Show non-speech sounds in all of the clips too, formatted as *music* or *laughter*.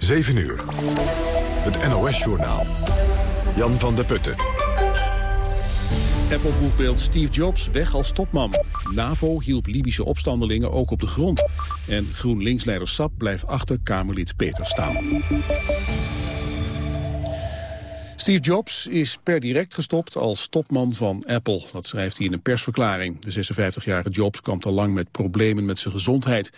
7 uur. Het NOS-journaal. Jan van der Putten. Apple boekbeeld Steve Jobs weg als topman. NAVO hielp Libische opstandelingen ook op de grond. En GroenLinks-leider Sap blijft achter Kamerlid Peter staan. Steve Jobs is per direct gestopt als topman van Apple. Dat schrijft hij in een persverklaring. De 56-jarige Jobs kampt al lang met problemen met zijn gezondheid.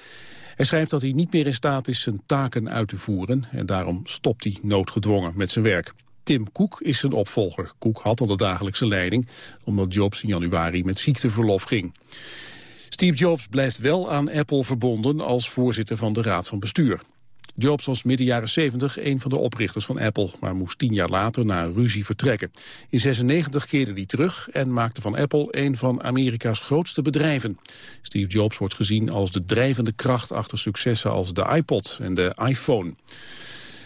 Hij schrijft dat hij niet meer in staat is zijn taken uit te voeren... en daarom stopt hij noodgedwongen met zijn werk. Tim Cook is zijn opvolger. Cook had al de dagelijkse leiding... omdat Jobs in januari met ziekteverlof ging. Steve Jobs blijft wel aan Apple verbonden als voorzitter van de Raad van Bestuur. Jobs was midden jaren 70 een van de oprichters van Apple, maar moest tien jaar later na ruzie vertrekken. In 96 keerde hij terug en maakte van Apple een van Amerika's grootste bedrijven. Steve Jobs wordt gezien als de drijvende kracht achter successen als de iPod en de iPhone.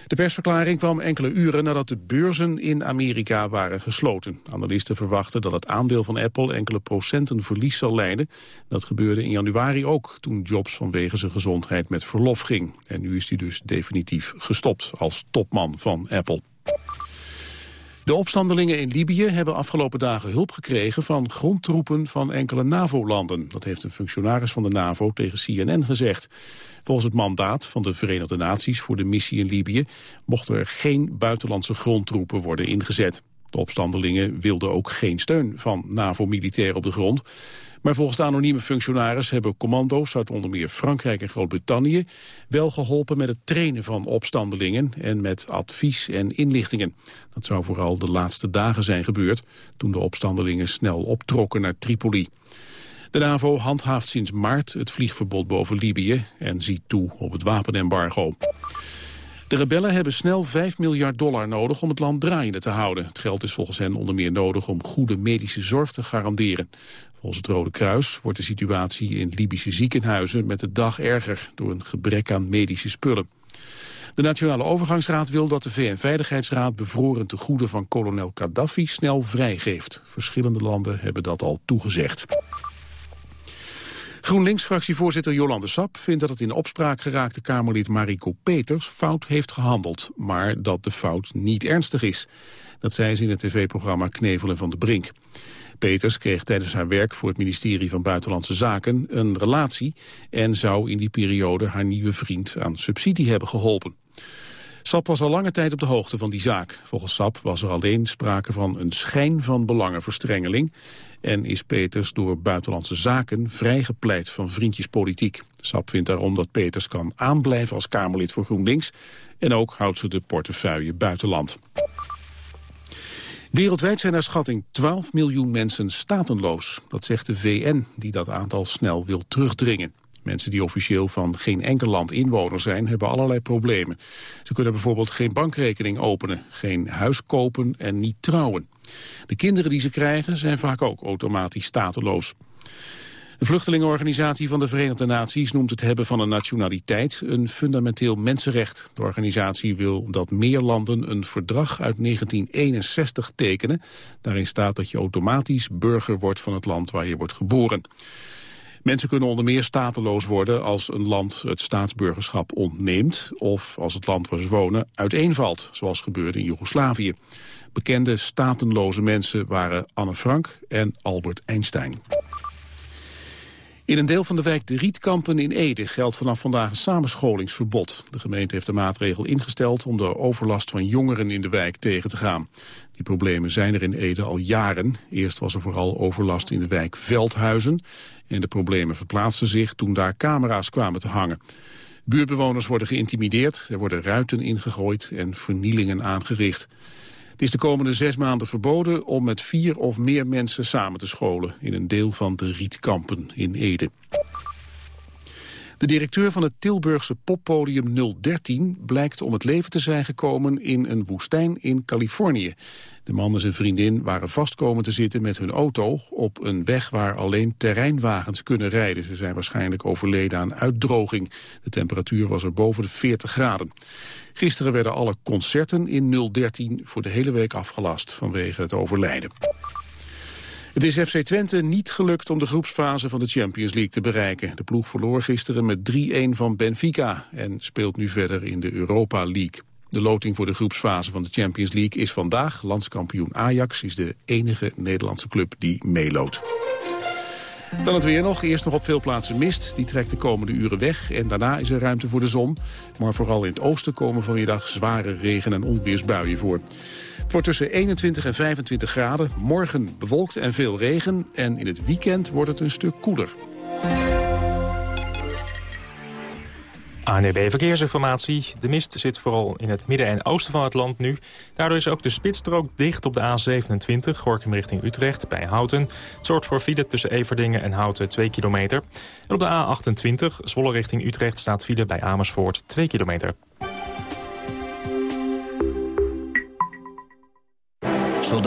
De persverklaring kwam enkele uren nadat de beurzen in Amerika waren gesloten. Analisten verwachten dat het aandeel van Apple enkele procenten verlies zal leiden. Dat gebeurde in januari ook, toen Jobs vanwege zijn gezondheid met verlof ging. En nu is hij dus definitief gestopt als topman van Apple. De opstandelingen in Libië hebben afgelopen dagen hulp gekregen van grondtroepen van enkele NAVO-landen. Dat heeft een functionaris van de NAVO tegen CNN gezegd. Volgens het mandaat van de Verenigde Naties voor de missie in Libië mochten er geen buitenlandse grondtroepen worden ingezet. De opstandelingen wilden ook geen steun van NAVO-militairen op de grond. Maar volgens de anonieme functionaris hebben commando's uit onder meer Frankrijk en Groot-Brittannië wel geholpen met het trainen van opstandelingen en met advies en inlichtingen. Dat zou vooral de laatste dagen zijn gebeurd toen de opstandelingen snel optrokken naar Tripoli. De NAVO handhaaft sinds maart het vliegverbod boven Libië en ziet toe op het wapenembargo. De rebellen hebben snel 5 miljard dollar nodig om het land draaiende te houden. Het geld is volgens hen onder meer nodig om goede medische zorg te garanderen. Volgens het Rode Kruis wordt de situatie in Libische ziekenhuizen met de dag erger door een gebrek aan medische spullen. De Nationale Overgangsraad wil dat de VN-veiligheidsraad bevroren tegoeden van kolonel Gaddafi snel vrijgeeft. Verschillende landen hebben dat al toegezegd. GroenLinks-fractievoorzitter Jolande Sap vindt dat het in opspraak geraakte Kamerlid Mariko Peters fout heeft gehandeld, maar dat de fout niet ernstig is. Dat zei ze in het tv-programma Knevelen van de Brink. Peters kreeg tijdens haar werk voor het ministerie van Buitenlandse Zaken een relatie en zou in die periode haar nieuwe vriend aan subsidie hebben geholpen. Sap was al lange tijd op de hoogte van die zaak. Volgens Sap was er alleen sprake van een schijn van belangenverstrengeling... en is Peters door Buitenlandse Zaken vrijgepleit van vriendjespolitiek. Sap vindt daarom dat Peters kan aanblijven als Kamerlid voor GroenLinks... en ook houdt ze de portefeuille buitenland. Wereldwijd zijn naar schatting 12 miljoen mensen statenloos. Dat zegt de VN, die dat aantal snel wil terugdringen. Mensen die officieel van geen enkel land inwoner zijn, hebben allerlei problemen. Ze kunnen bijvoorbeeld geen bankrekening openen, geen huis kopen en niet trouwen. De kinderen die ze krijgen zijn vaak ook automatisch stateloos. De vluchtelingenorganisatie van de Verenigde Naties noemt het hebben van een nationaliteit een fundamenteel mensenrecht. De organisatie wil dat meer landen een verdrag uit 1961 tekenen. Daarin staat dat je automatisch burger wordt van het land waar je wordt geboren. Mensen kunnen onder meer stateloos worden als een land het staatsburgerschap ontneemt... of als het land waar ze wonen uiteenvalt, zoals gebeurde in Joegoslavië. Bekende statenloze mensen waren Anne Frank en Albert Einstein. In een deel van de wijk De Rietkampen in Ede geldt vanaf vandaag een samenscholingsverbod. De gemeente heeft de maatregel ingesteld om de overlast van jongeren in de wijk tegen te gaan. Die problemen zijn er in Ede al jaren. Eerst was er vooral overlast in de wijk Veldhuizen. En de problemen verplaatsten zich toen daar camera's kwamen te hangen. Buurtbewoners worden geïntimideerd, er worden ruiten ingegooid en vernielingen aangericht. Het is de komende zes maanden verboden om met vier of meer mensen samen te scholen in een deel van de Rietkampen in Ede. De directeur van het Tilburgse poppodium 013 blijkt om het leven te zijn gekomen in een woestijn in Californië. De man en zijn vriendin waren vastkomen te zitten met hun auto op een weg waar alleen terreinwagens kunnen rijden. Ze zijn waarschijnlijk overleden aan uitdroging. De temperatuur was er boven de 40 graden. Gisteren werden alle concerten in 013 voor de hele week afgelast vanwege het overlijden. Het is FC Twente niet gelukt om de groepsfase van de Champions League te bereiken. De ploeg verloor gisteren met 3-1 van Benfica en speelt nu verder in de Europa League. De loting voor de groepsfase van de Champions League is vandaag. Landskampioen Ajax is de enige Nederlandse club die meeloodt. Dan het weer nog. Eerst nog op veel plaatsen mist. Die trekt de komende uren weg. En daarna is er ruimte voor de zon. Maar vooral in het oosten komen vanmiddag zware regen- en onweersbuien voor. Het wordt tussen 21 en 25 graden. Morgen bewolkt en veel regen. En in het weekend wordt het een stuk koeler. ANB Verkeersinformatie. De mist zit vooral in het midden en oosten van het land nu. Daardoor is ook de spitsstrook dicht op de A27, Gorkum richting Utrecht, bij Houten. Het zorgt voor file tussen Everdingen en Houten 2 kilometer. En op de A28, Zwolle richting Utrecht, staat file bij Amersfoort 2 kilometer.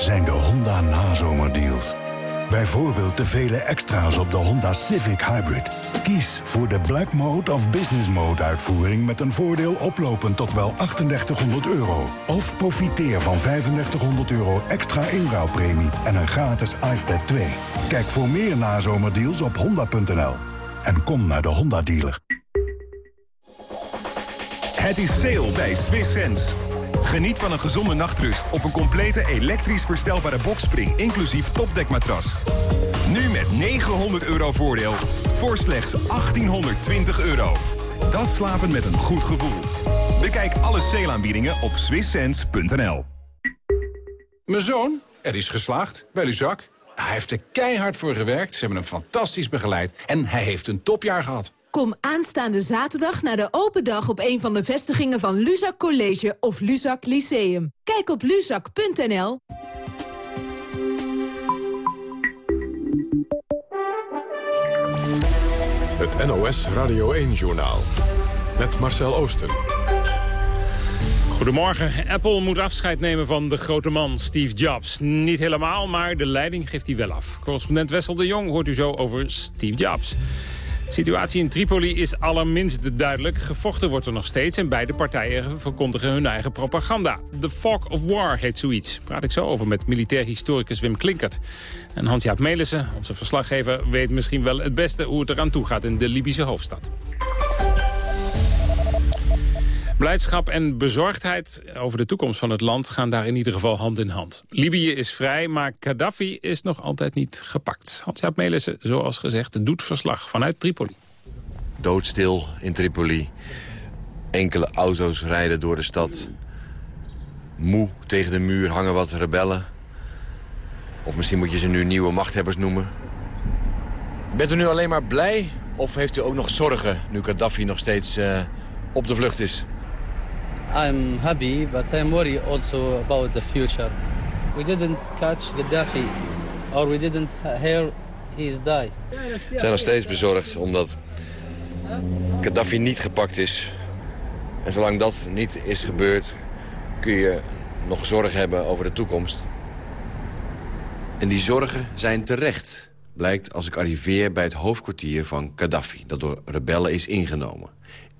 zijn de Honda nazomerdeals. Bijvoorbeeld de vele extra's op de Honda Civic Hybrid. Kies voor de Black Mode of Business Mode uitvoering... met een voordeel oplopend tot wel 3800 euro. Of profiteer van 3500 euro extra inruilpremie... en een gratis iPad 2. Kijk voor meer nazomerdeals op honda.nl. En kom naar de Honda dealer. Het is sale bij Swiss Sense. Geniet van een gezonde nachtrust op een complete elektrisch verstelbare bokspring... inclusief topdekmatras. Nu met 900 euro voordeel voor slechts 1820 euro. Dat slapen met een goed gevoel. Bekijk alle sale-aanbiedingen op swisssense.nl. Mijn zoon, er is geslaagd bij Luzak. Hij heeft er keihard voor gewerkt, ze hebben hem fantastisch begeleid... en hij heeft een topjaar gehad. Kom aanstaande zaterdag naar de open dag op een van de vestigingen van Luzak College of Luzak Lyceum. Kijk op luzak.nl. Het NOS Radio 1-journaal. Met Marcel Oosten. Goedemorgen. Apple moet afscheid nemen van de grote man Steve Jobs. Niet helemaal, maar de leiding geeft hij wel af. Correspondent Wessel de Jong hoort u zo over Steve Jobs. De situatie in Tripoli is allerminst duidelijk. Gevochten wordt er nog steeds en beide partijen verkondigen hun eigen propaganda. The Fog of War heet zoiets. Praat ik zo over met militair historicus Wim Klinkert. En Hans-Jaap Melissen, onze verslaggever, weet misschien wel het beste hoe het eraan toe gaat in de Libische hoofdstad. Blijdschap en bezorgdheid over de toekomst van het land gaan daar in ieder geval hand in hand. Libië is vrij, maar Gaddafi is nog altijd niet gepakt. Hans-Jaap Melissen, zoals gezegd, doet verslag vanuit Tripoli. Doodstil in Tripoli. Enkele auto's rijden door de stad. Moe tegen de muur hangen wat rebellen. Of misschien moet je ze nu nieuwe machthebbers noemen. Bent u nu alleen maar blij? Of heeft u ook nog zorgen nu Gaddafi nog steeds uh, op de vlucht is? I'm happy, but I'm worried also about the future. We didn't catch Gaddafi, or we didn't hear he's died. We zijn nog steeds bezorgd omdat Gaddafi niet gepakt is. En zolang dat niet is gebeurd, kun je nog zorg hebben over de toekomst. En die zorgen zijn terecht, blijkt als ik arriveer bij het hoofdkwartier van Gaddafi... dat door rebellen is ingenomen.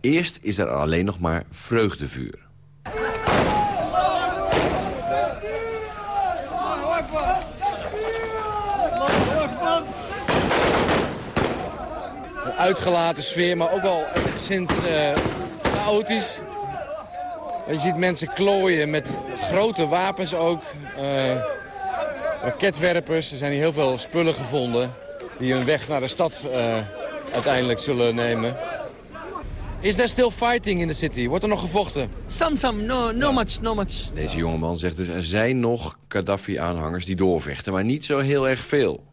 Eerst is er alleen nog maar vreugdevuur. Een uitgelaten sfeer, maar ook wel enigszins uh, chaotisch. Je ziet mensen klooien met grote wapens ook. Uh, raketwerpers, er zijn hier heel veel spullen gevonden... die hun weg naar de stad uh, uiteindelijk zullen nemen. Is there still fighting in the city? Wordt er nog gevochten? Some, some. No, no much, no much. Deze jongeman zegt dus er zijn nog Gaddafi-aanhangers die doorvechten, maar niet zo heel erg veel.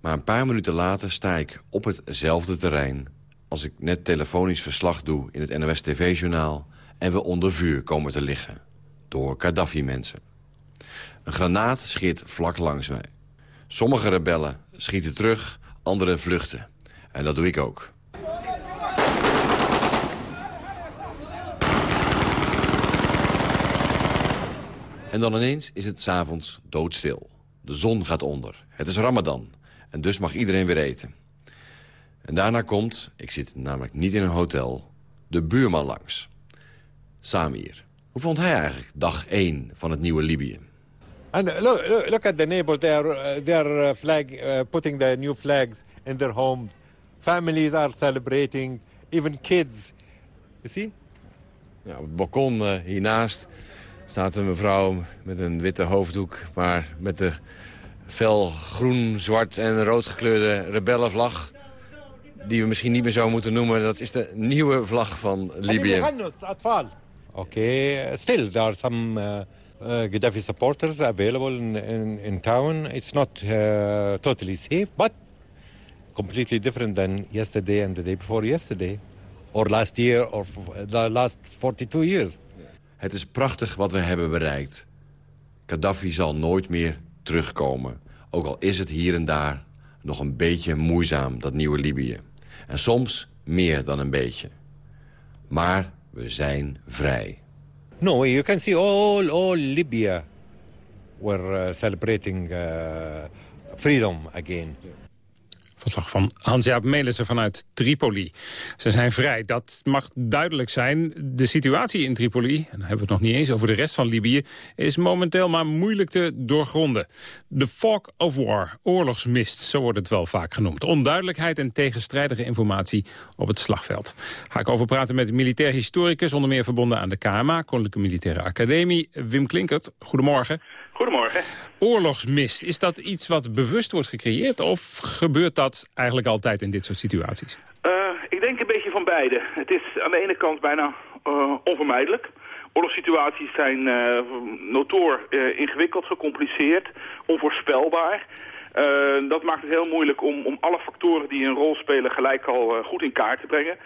Maar een paar minuten later sta ik op hetzelfde terrein... als ik net telefonisch verslag doe in het NOS-TV-journaal... en we onder vuur komen te liggen. Door Gaddafi-mensen. Een granaat scheert vlak langs mij. Sommige rebellen schieten terug, Anderen vluchten. En dat doe ik ook. En dan ineens is het s'avonds doodstil. De zon gaat onder. Het is Ramadan. En dus mag iedereen weer eten. En daarna komt, ik zit namelijk niet in een hotel, de buurman langs. Samir. Hoe vond hij eigenlijk dag 1 van het nieuwe Libië? And look, look, look at the neighbors. They are, uh, they are uh, flag, uh, putting the new flags in their homes. Families are celebrating, even kids. You see? Ja, op het balkon uh, hiernaast staat een mevrouw met een witte hoofddoek... maar met de fel groen, zwart en rood gekleurde rebellenvlag... die we misschien niet meer zo moeten noemen. Dat is de nieuwe vlag van Libië. Okay, still there are some uh, uh, Gaddafi supporters available in, in, in town. It's not uh, totally safe, but completely different than yesterday and the day before yesterday. Or last year or the last 42 years. Het is prachtig wat we hebben bereikt. Gaddafi zal nooit meer terugkomen. Ook al is het hier en daar nog een beetje moeizaam, dat nieuwe Libië. En soms meer dan een beetje. Maar we zijn vrij. No, you can see all, all Libya were uh, celebrating uh, freedom again. Verslag van Hans-Jaap Melissen vanuit Tripoli. Ze zijn vrij, dat mag duidelijk zijn. De situatie in Tripoli, en dan hebben we het nog niet eens over de rest van Libië... is momenteel maar moeilijk te doorgronden. De fog of war, oorlogsmist, zo wordt het wel vaak genoemd. Onduidelijkheid en tegenstrijdige informatie op het slagveld. Ga ik over praten met militair historicus... onder meer verbonden aan de KMA, Koninklijke Militaire Academie... Wim Klinkert. Goedemorgen. Goedemorgen. Oorlogsmist, is dat iets wat bewust wordt gecreëerd... of gebeurt dat eigenlijk altijd in dit soort situaties? Uh, ik denk een beetje van beide. Het is aan de ene kant bijna uh, onvermijdelijk. Oorlogssituaties zijn uh, notoor ingewikkeld, gecompliceerd, onvoorspelbaar... Dat maakt het heel moeilijk om, om alle factoren die een rol spelen gelijk al goed in kaart te brengen.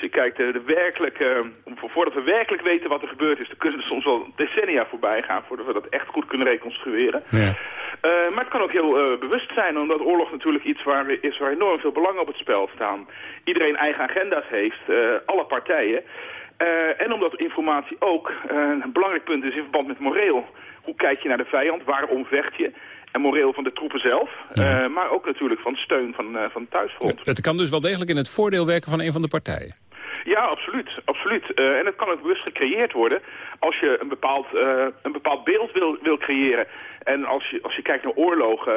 Als je kijkt, de, de werkelijke, voordat we werkelijk weten wat er gebeurd is, dan kunnen er soms wel decennia voorbij gaan voordat we dat echt goed kunnen reconstrueren. Ja. Uh, maar het kan ook heel uh, bewust zijn, omdat oorlog natuurlijk iets waar, is waar enorm veel belangen op het spel staan. Iedereen eigen agenda's heeft, uh, alle partijen. en omdat informatie ook een belangrijk punt is in verband met moreel. Hoe kijk je naar de vijand? Waarom vecht je? En moreel van de troepen zelf, ja. uh, maar ook natuurlijk van steun van, uh, van het thuisfront. Het kan dus wel degelijk in het voordeel werken van een van de partijen. Ja, absoluut. absoluut. Uh, en het kan ook bewust gecreëerd worden als je een bepaald, een bepaald beeld wil, wil creëren. En als je, als je kijkt naar oorlogen,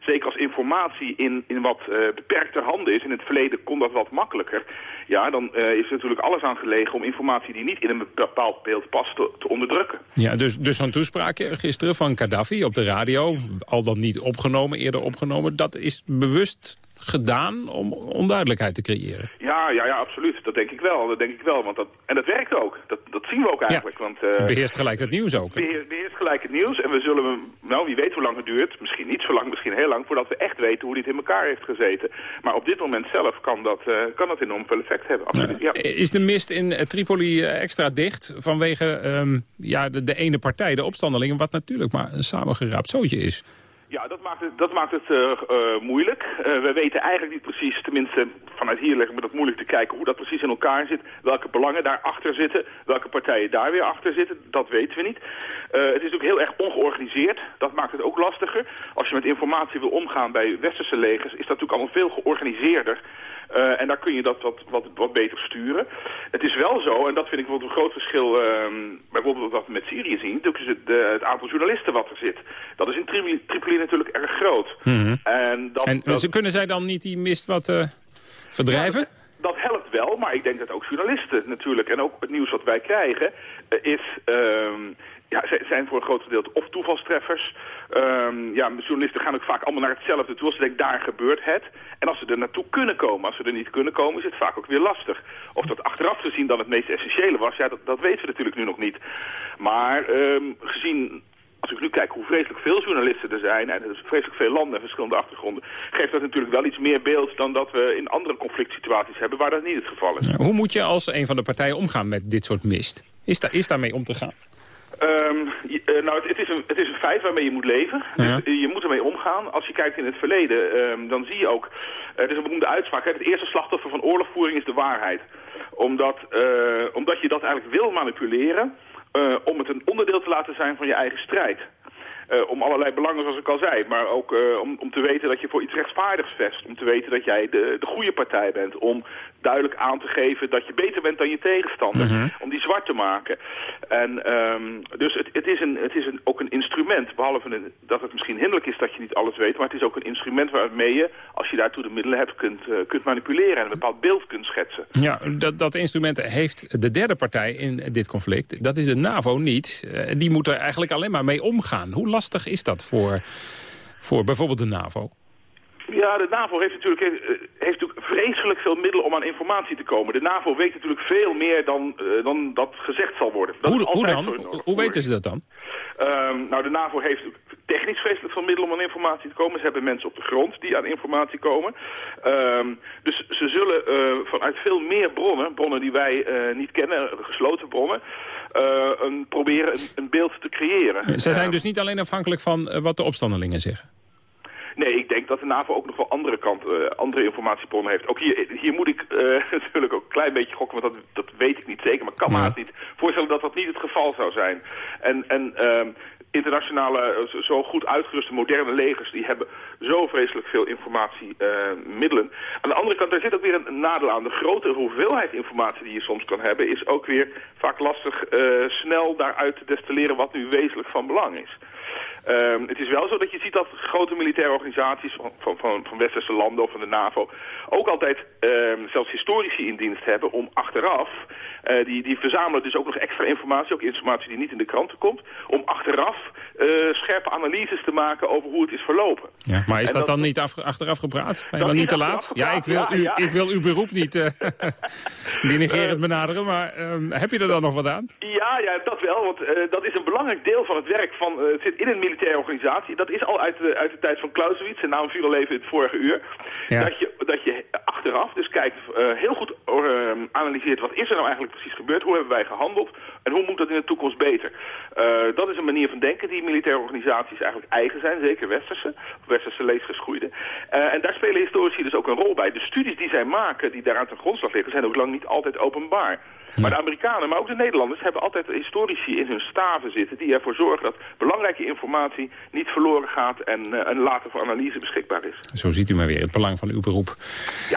zeker als informatie in, in wat beperkter handen is, in het verleden kon dat wat makkelijker, ja, dan is er natuurlijk alles aan gelegen om informatie die niet in een bepaald beeld past te, te onderdrukken. Ja, dus, dus zo'n toespraakje gisteren van Gaddafi op de radio, al dan niet opgenomen, eerder opgenomen, dat is bewust gedaan om onduidelijkheid te creëren. Ja, ja, ja, absoluut. Dat denk ik wel. Dat denk ik wel. Want dat, en dat werkt ook. Dat, dat zien we ook eigenlijk. Ja, want, uh, beheerst gelijk het nieuws ook. Beheerst, beheerst gelijk het nieuws. En we zullen, nou wie weet hoe lang het duurt. Misschien niet zo lang, misschien heel lang. Voordat we echt weten hoe dit in elkaar heeft gezeten. Maar op dit moment zelf kan dat, uh, kan dat enorm veel effect hebben. Absoluut, ja. Ja. Is de mist in Tripoli extra dicht vanwege um, ja, de, de ene partij, de opstandelingen. Wat natuurlijk maar een samengeraapt zootje is. Ja, dat maakt het, dat maakt het uh, uh, moeilijk. Uh, we weten eigenlijk niet precies, tenminste vanuit hier leggen we dat moeilijk te kijken, hoe dat precies in elkaar zit. Welke belangen daarachter zitten, welke partijen daar weer achter zitten, dat weten we niet. het is natuurlijk heel erg ongeorganiseerd, dat maakt het ook lastiger. Als je met informatie wil omgaan bij westerse legers, is dat natuurlijk allemaal veel georganiseerder. Uh, en daar kun je dat wat, wat, wat beter sturen. Het is wel zo, en dat vind ik wel een groot verschil... Uh, bijvoorbeeld wat we met Syrië zien... het, de, het aantal journalisten wat er zit. Dat is in Tripoli, Tripoli natuurlijk erg groot. Mm -hmm. En, dat, en dat, kunnen zij dan niet die mist wat uh, verdrijven? Ja, dat helpt wel, maar ik denk dat ook journalisten natuurlijk... en ook het nieuws wat wij krijgen, is... ja, zijn voor een groot deel of toevalstreffers. Um, ja, journalisten gaan ook vaak allemaal naar hetzelfde toe. Als ze denken, daar gebeurt het. En als ze er naartoe kunnen komen, als ze er niet kunnen komen, is het vaak ook weer lastig. Of dat achteraf gezien dan het meest essentiële was, ja, dat, dat weten we natuurlijk nu nog niet. Maar um, gezien als ik nu kijk hoe vreselijk veel journalisten er zijn... en er vreselijk veel landen en verschillende achtergronden... geeft dat natuurlijk wel iets meer beeld dan dat we in andere conflict situaties hebben... waar dat niet het geval is. Hoe moet je als een van de partijen omgaan met dit soort mist? Is, daar, is daarmee om te gaan? Ehm, je- nou, het, het is een, het is een feit waarmee je moet leven. Dus, eh, je moet ermee omgaan. Als je kijkt in het verleden, ehm, dan zie je ook... Er is een beroemde uitspraak. Hè, het eerste slachtoffer van oorlogvoering is de waarheid. Omdat, eh, omdat je dat eigenlijk wil manipuleren... eh, om het een onderdeel te laten zijn van je eigen strijd. Eh, om allerlei belangen, zoals ik al zei. Maar ook eh, om, om te weten dat je voor iets rechtvaardigs vest. Om te weten dat jij de, de goede partij bent. Om duidelijk aan te geven dat je beter bent dan je tegenstander. Mhm. Om die zwart te maken. En ehm, dus het, het is, een, het is een, ook een instrument. Behalve een- dat het misschien hinderlijk is dat je niet alles weet. Maar het is ook een instrument waarmee je, als je daartoe de middelen hebt, kunt, eh, kunt manipuleren. En een bepaald beeld kunt schetsen. Ja, dat, dat instrument heeft de derde partij in dit conflict. Dat is de NAVO niet. Eh, Die moet er eigenlijk alleen maar mee omgaan. Hoe lastig is dat voor, voor bijvoorbeeld de NAVO? Ja, de NAVO heeft natuurlijk, eh, heeft natuurlijk vreselijk veel middelen om aan informatie te komen. De NAVO weet natuurlijk veel meer dan, eh, dan dat gezegd zal worden. Dat Hoe, dan? Hoe, weten ze dat dan? Ehm, nou, de NAVO heeft technisch vreselijk veel middelen om aan informatie te komen. Ze hebben mensen op de grond die aan informatie komen. Ehm, dus ze zullen eh, vanuit veel meer bronnen, bronnen die wij niet kennen, gesloten bronnen, een, proberen een, een beeld te creëren. Ze zijn dus niet alleen afhankelijk van wat de opstandelingen zeggen. Nee, ik denk dat de NAVO ook nog wel andere, kant, eh, andere informatiebronnen heeft. Ook hier, hier moet ik eh, *laughs* natuurlijk ook een klein beetje gokken, want dat, dat weet ik niet zeker. Maar ik kan me Ja. niet voorstellen dat dat niet het geval zou zijn. En, en ehm, internationale, eh, zo- goed uitgeruste moderne legers, die hebben zo vreselijk veel informatiemiddelen. aan de andere kant, daar zit ook weer een nadeel aan. De grote hoeveelheid informatie die je soms kan hebben, is ook weer vaak lastig snel daaruit te destilleren wat nu wezenlijk van belang is. Ehm, het is wel zo dat je ziet dat grote militaire organisaties van, van, van, van westerse landen of van de NAVO ook altijd ehm, zelfs historici in dienst hebben om achteraf, eh, die, die verzamelen dus ook nog extra informatie, ook informatie die niet in de kranten komt, om achteraf eh, scherpe analyses te maken over hoe het is verlopen. Ja, maar is dat, dat- dan niet af, achteraf gepraat? Ben je dan niet te laat? Ja, ik wil, u, ja, ik wil uw beroep niet *laughs* uh, benaderen, maar ehm, heb je er dan nog wat aan? Ja, ja, dat wel, want dat is een belangrijk deel van het werk van, het zit in een militaire organisatie. Dat is al uit de, uit de tijd van Clausewitz, zijn naam viel al even in het vorige uur. Ja. Dat, je, dat je achteraf dus kijkt, eh, heel goed eh, analyseert wat is er nou eigenlijk precies gebeurd, hoe hebben wij gehandeld en hoe moet dat in de toekomst beter. Eh, dat is een manier van denken die militaire organisaties eigenlijk eigen zijn, zeker westerse, of westerse leesgeschoeide. En daar spelen historici dus ook een rol bij. De studies die zij maken, die daaraan ten grondslag liggen, zijn ook lang niet altijd openbaar. Maar de Amerikanen, maar ook de Nederlanders, hebben altijd historici in hun staven zitten... die ervoor zorgen dat belangrijke informatie niet verloren gaat... en, eh, en later voor analyse beschikbaar is. Zo ziet u maar weer, het belang van uw beroep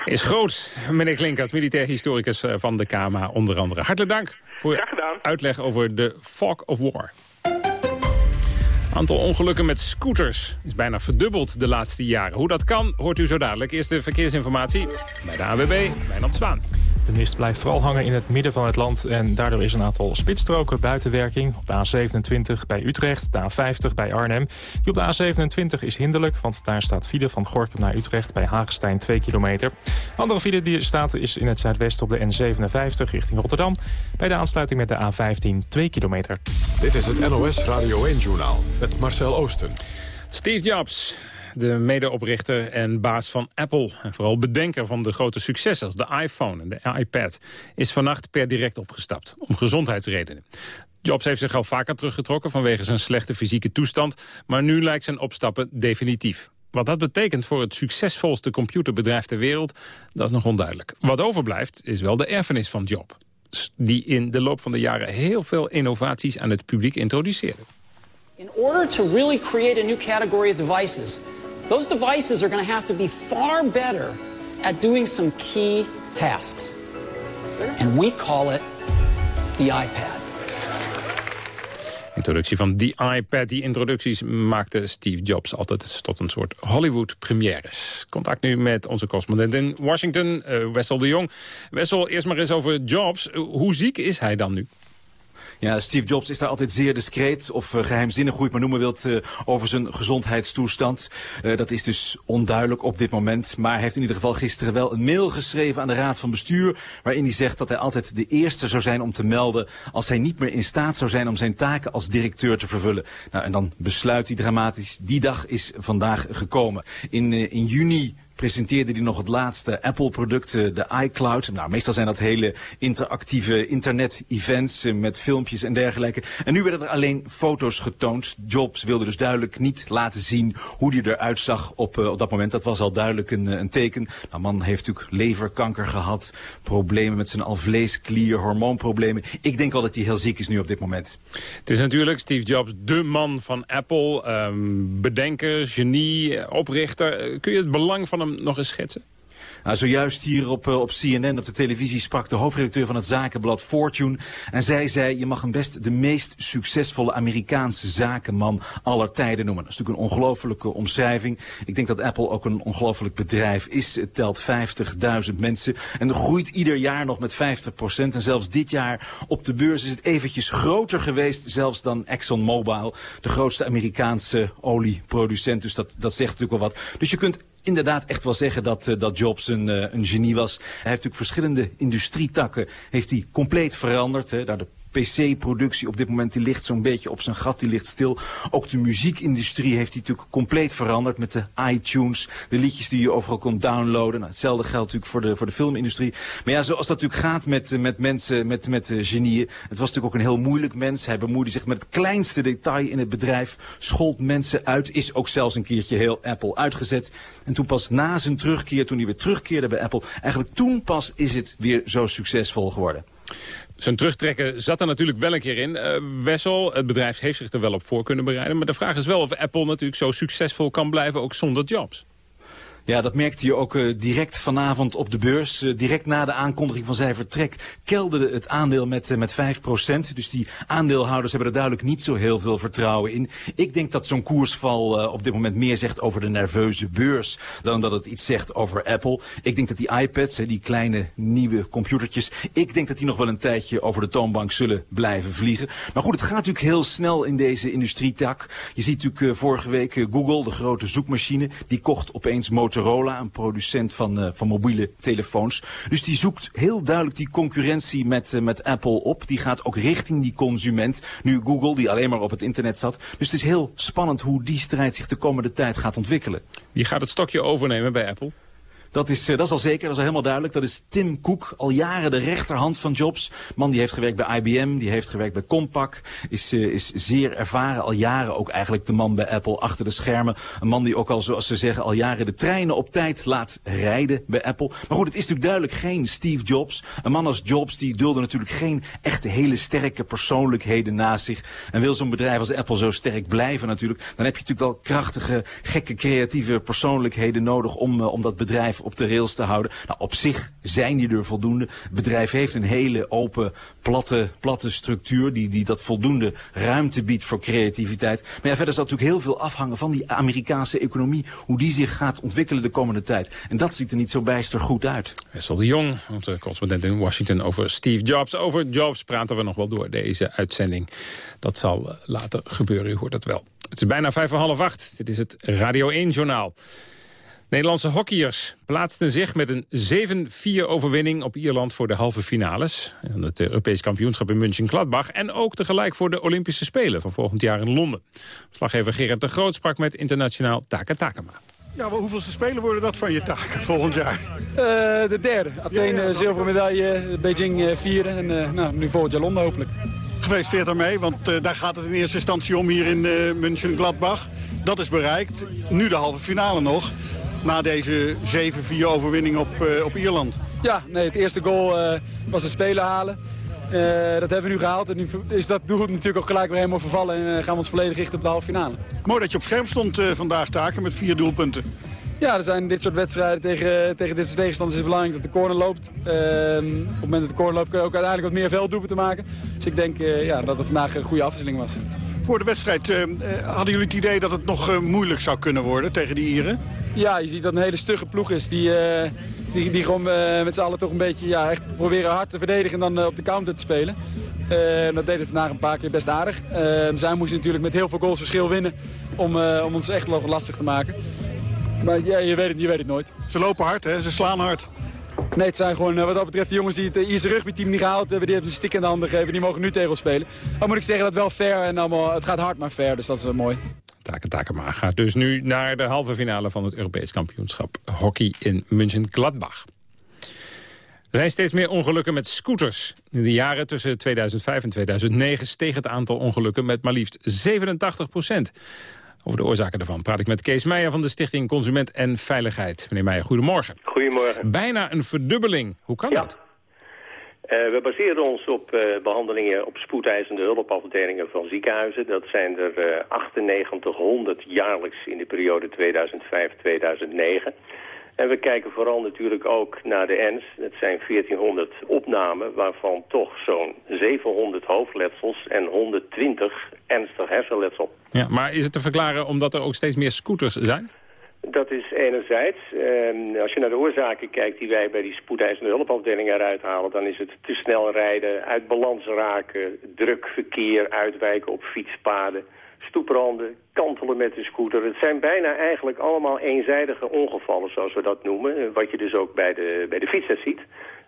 is groot. Meneer Klinkert, militair historicus eh, van de KMA onder andere. Hartelijk dank voor uw uitleg over de Fog of War. Aantal ongelukken met scooters is bijna verdubbeld de laatste jaren. Hoe dat kan, hoort u zo dadelijk. Eerst de verkeersinformatie bij de AWB, Wijnand Zwaan. De mist blijft vooral hangen in het midden van het land... en daardoor is een aantal spitsstroken buitenwerking. Op de A27 bij Utrecht, de A50 bij Arnhem. Die op de A27 is hinderlijk, want daar staat file van Gorkum naar Utrecht... bij Hagestein 2 kilometer. De andere file die er staat is in het zuidwesten op de N57 richting Rotterdam... bij de aansluiting met de A15 2 kilometer. Dit is het NOS Radio 1-journaal met Marcel Oosten. Steve Jobs, de medeoprichter en baas van Apple... en vooral bedenker van de grote successen als de iPhone en de iPad... is vannacht per direct opgestapt, om gezondheidsredenen. Jobs heeft zich al vaker teruggetrokken vanwege zijn slechte fysieke toestand... maar nu lijkt zijn opstappen definitief. Wat dat betekent voor het succesvolste computerbedrijf ter wereld, dat is nog onduidelijk. Wat overblijft is wel de erfenis van Jobs, die in de loop van de jaren heel veel innovaties aan het publiek introduceerde. In order to really create a new category of devices, those devices are going to have to be far better at doing some key tasks. And we call it the iPad. Introductie van die iPad, die introducties maakte Steve Jobs altijd tot een soort Hollywood-premières. Contact nu met onze correspondent in Washington, uh, Wessel de Jong. Wessel, eerst maar eens over Jobs. Hoe ziek is hij dan nu? Ja, Steve Jobs is daar altijd zeer discreet of uh, geheimzinnig, hoe je het maar noemen wilt, uh, over zijn gezondheidstoestand. Uh, dat is dus onduidelijk op dit moment. Maar hij heeft in ieder geval gisteren wel een mail geschreven aan de Raad van Bestuur, waarin hij zegt dat hij altijd de eerste zou zijn om te melden als hij niet meer in staat zou zijn om zijn taken als directeur te vervullen. Nou, en dan besluit hij dramatisch, die dag is vandaag gekomen. In, in juni presenteerde hij nog het laatste Apple-product, de iCloud. Nou, meestal zijn dat hele interactieve internet-events met filmpjes en dergelijke. En nu werden er alleen foto's getoond. Jobs wilde dus duidelijk niet laten zien hoe hij eruit zag op, op dat moment. Dat was al duidelijk een, een teken. Nou, man heeft natuurlijk leverkanker gehad, problemen met zijn alvleesklier, hormoonproblemen. Ik denk wel dat hij heel ziek is nu op dit moment. Het is natuurlijk Steve Jobs, de man van Apple. Um, bedenker, genie, oprichter. Kun je het belang van nog eens schetsen? Nou, zojuist hier op, op CNN, op de televisie, sprak de hoofdredacteur van het zakenblad Fortune. En zij zei, je mag hem best de meest succesvolle Amerikaanse zakenman aller tijden noemen. Dat is natuurlijk een ongelofelijke omschrijving. Ik denk dat Apple ook een ongelofelijk bedrijf is. Het telt 50.000 mensen en groeit ieder jaar nog met 50% En zelfs dit jaar op de beurs is het eventjes groter geweest, zelfs dan ExxonMobil, de grootste Amerikaanse olieproducent. Dus dat, dat zegt natuurlijk wel wat. Dus je kunt inderdaad echt wel zeggen dat, uh, dat Jobs een, uh, een genie was. Hij heeft natuurlijk verschillende industrietakken heeft hij compleet veranderd. Hè. Daar de PC-productie op dit moment die ligt zo'n beetje op zijn gat, die ligt stil. Ook de muziekindustrie heeft hij natuurlijk compleet veranderd met de iTunes, de liedjes die je overal kon downloaden. Nou, hetzelfde geldt natuurlijk voor de, voor de filmindustrie. Maar ja, zoals dat natuurlijk gaat met, met mensen, met, met uh, genieën. Het was natuurlijk ook een heel moeilijk mens. Hij bemoeide zich met het kleinste detail in het bedrijf, schold mensen uit, is ook zelfs een keertje heel Apple uitgezet. En toen pas na zijn terugkeer, toen hij weer terugkeerde bij Apple, eigenlijk toen pas is het weer zo succesvol geworden. Zijn terugtrekken zat er natuurlijk wel een keer in. Uh, Wessel, het bedrijf heeft zich er wel op voor kunnen bereiden. Maar de vraag is wel of Apple natuurlijk zo succesvol kan blijven, ook zonder jobs. Ja, dat merkte je ook uh, direct vanavond op de beurs. Uh, direct na de aankondiging van zijn vertrek kelderde het aandeel met, uh, met 5%. Dus die aandeelhouders hebben er duidelijk niet zo heel veel vertrouwen in. Ik denk dat zo'n koersval op dit moment meer zegt over de nerveuze beurs... dan dat het iets zegt over Apple. Ik denk dat die iPads, die kleine nieuwe computertjes... ik denk dat die nog wel een tijdje over de toonbank zullen blijven vliegen. Maar goed, het gaat natuurlijk heel snel in deze industrietak. Je ziet natuurlijk vorige week Google, de grote zoekmachine... die kocht opeens motor Motorola, een producent van, uh, van mobiele telefoons. Dus die zoekt heel duidelijk die concurrentie met, uh, met Apple op. Die gaat ook richting die consument. Nu Google, die alleen maar op het internet zat. Dus het is heel spannend hoe die strijd zich de komende tijd gaat ontwikkelen. Wie gaat het stokje overnemen bij Apple? Dat is, dat is al zeker, dat is al helemaal duidelijk. Dat is Tim Cook, al jaren de rechterhand van Jobs. Man die heeft gewerkt bij IBM, die heeft gewerkt bij Compaq. Is, uh, is zeer ervaren, al jaren ook eigenlijk de man bij Apple achter de schermen. Een man die ook al, zoals ze zeggen, al jaren de treinen op tijd laat rijden bij Apple. Maar goed, het is natuurlijk duidelijk geen Steve Jobs. Een man als Jobs, die dulde natuurlijk geen echte hele sterke persoonlijkheden naast zich. En wil zo'n bedrijf als Apple zo sterk blijven natuurlijk, dan heb je natuurlijk wel krachtige, gekke, creatieve persoonlijkheden nodig om, uh, om dat bedrijf op de rails te houden. Nou, op zich zijn die er voldoende. Het bedrijf heeft een hele open, platte, platte structuur die, die dat voldoende ruimte biedt voor creativiteit. Maar ja, verder zal natuurlijk heel veel afhangen van die Amerikaanse economie. Hoe die zich gaat ontwikkelen de komende tijd. En dat ziet er niet zo bijster goed uit. Wessel de Jong, onze correspondent in Washington over Steve Jobs. Over Jobs praten we nog wel door deze uitzending. Dat zal later gebeuren, u hoort dat wel. Het is bijna vijf voor half acht. Dit is het Radio 1-journaal. Nederlandse hockeyers plaatsten zich met een 7-4 overwinning op Ierland voor de halve finales. En het Europees kampioenschap in München-Gladbach. En ook tegelijk voor de Olympische Spelen van volgend jaar in Londen. Slaggever Gerard de Groot sprak met internationaal Taka Takema. Ja, maar hoeveelste spelen worden dat van je taken volgend jaar? Uh, de derde. Athene ja, ja, zilveren medaille, Beijing uh, vierde en uh, nou, nu volgend jaar Londen hopelijk. Gefeliciteerd daarmee, want uh, daar gaat het in eerste instantie om hier in uh, München-Gladbach. Dat is bereikt. Nu de halve finale nog na deze 7-4 overwinning op, uh, op Ierland. Ja, nee, het eerste goal uh, was de spelen halen. Uh, dat hebben we nu gehaald en nu is dat doel natuurlijk ook gelijk weer helemaal vervallen en gaan we ons volledig richten op de halve finale. Mooi dat je op scherp stond vandaag, Taken, met vier doelpunten. Ja, er zijn dit soort wedstrijden tegen, tegen dit soort tegenstanders is het belangrijk dat de corner loopt. Uh, op het moment dat de corner loopt kun je ook uiteindelijk wat meer velddoelpunten maken. Dus ik denk uh, ja, dat het vandaag een goede afwisseling was. Voor de wedstrijd uh, hadden jullie het idee dat het nog moeilijk zou kunnen worden tegen die Ieren? Ja, je ziet dat het een hele stugge ploeg is. Die, die, die gewoon met z'n allen toch een beetje ja, echt proberen hard te verdedigen en dan op de counter te spelen. dat deed het vandaag een paar keer best aardig. zij moesten natuurlijk met heel veel goals verschil winnen om, om ons echt lastig te maken. Maar ja, je, weet het, je weet het nooit. Ze lopen hard, hè? ze slaan hard. Nee, het zijn gewoon wat dat betreft de jongens die het Ierse rugbyteam niet gehaald hebben. Die hebben een stick in de handen gegeven. Die mogen nu tegen ons spelen. Dan moet ik zeggen dat wel fair en allemaal, het gaat hard maar fair. Dus dat is mooi. Take Takema gaat dus nu naar de halve finale van het Europees kampioenschap hockey in München-Gladbach. Er zijn steeds meer ongelukken met scooters. In de jaren tussen 2005 en 2009 steeg het aantal ongelukken met maar liefst 87 procent. Over de oorzaken daarvan praat ik met Kees Meijer van de Stichting Consument en Veiligheid. Meneer Meijer, goedemorgen. Goedemorgen. Bijna een verdubbeling. Hoe kan dat? Uh, we baseren ons op uh, behandelingen op spoedeisende hulpafdelingen van ziekenhuizen. Dat zijn er uh, 9800 jaarlijks in de periode 2005-2009. En we kijken vooral natuurlijk ook naar de ENS. Het zijn 1400 opnamen, waarvan toch zo'n 700 hoofdletsels en 120 ernstig hersenletsel. Ja, maar is het te verklaren omdat er ook steeds meer scooters zijn? Dat is enerzijds. Eh, als je naar de oorzaken kijkt die wij bij die spoedeisende hulpafdelingen eruit halen... dan is het te snel rijden, uit balans raken, druk verkeer, uitwijken op fietspaden stoepranden, kantelen met de scooter. Het zijn bijna eigenlijk allemaal eenzijdige ongevallen, zoals we dat noemen. Wat je dus ook bij de, bij de fietsers ziet.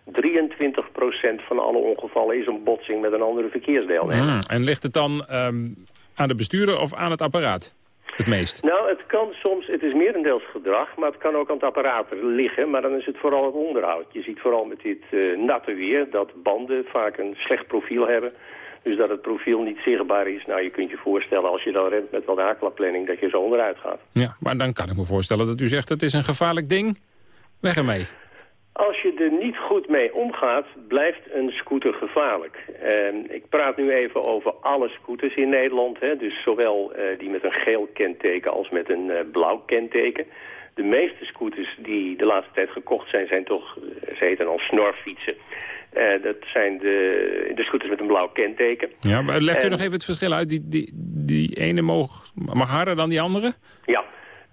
23% van alle ongevallen is een botsing met een andere verkeersdeelnemer. Mm, en ligt het dan um, aan de bestuurder of aan het apparaat? Het meest? Nou, het kan soms, het is merendeels gedrag, maar het kan ook aan het apparaat liggen. Maar dan is het vooral het onderhoud. Je ziet vooral met dit uh, natte weer dat banden vaak een slecht profiel hebben. Dus dat het profiel niet zichtbaar is. Nou, je kunt je voorstellen als je dan rent met wat aquaplanning dat je zo onderuit gaat. Ja, maar dan kan ik me voorstellen dat u zegt het is een gevaarlijk ding. Weg ermee. Als je er niet goed mee omgaat, blijft een scooter gevaarlijk. Uh, ik praat nu even over alle scooters in Nederland. Hè, dus zowel uh, die met een geel kenteken als met een uh, blauw kenteken. De meeste scooters die de laatste tijd gekocht zijn, zijn toch, ze heten al snorfietsen. Dat zijn de, de scooters met een blauw kenteken. Ja, maar legt u en, nog even het verschil uit. Die, die, die ene mag, mag harder dan die andere? Ja.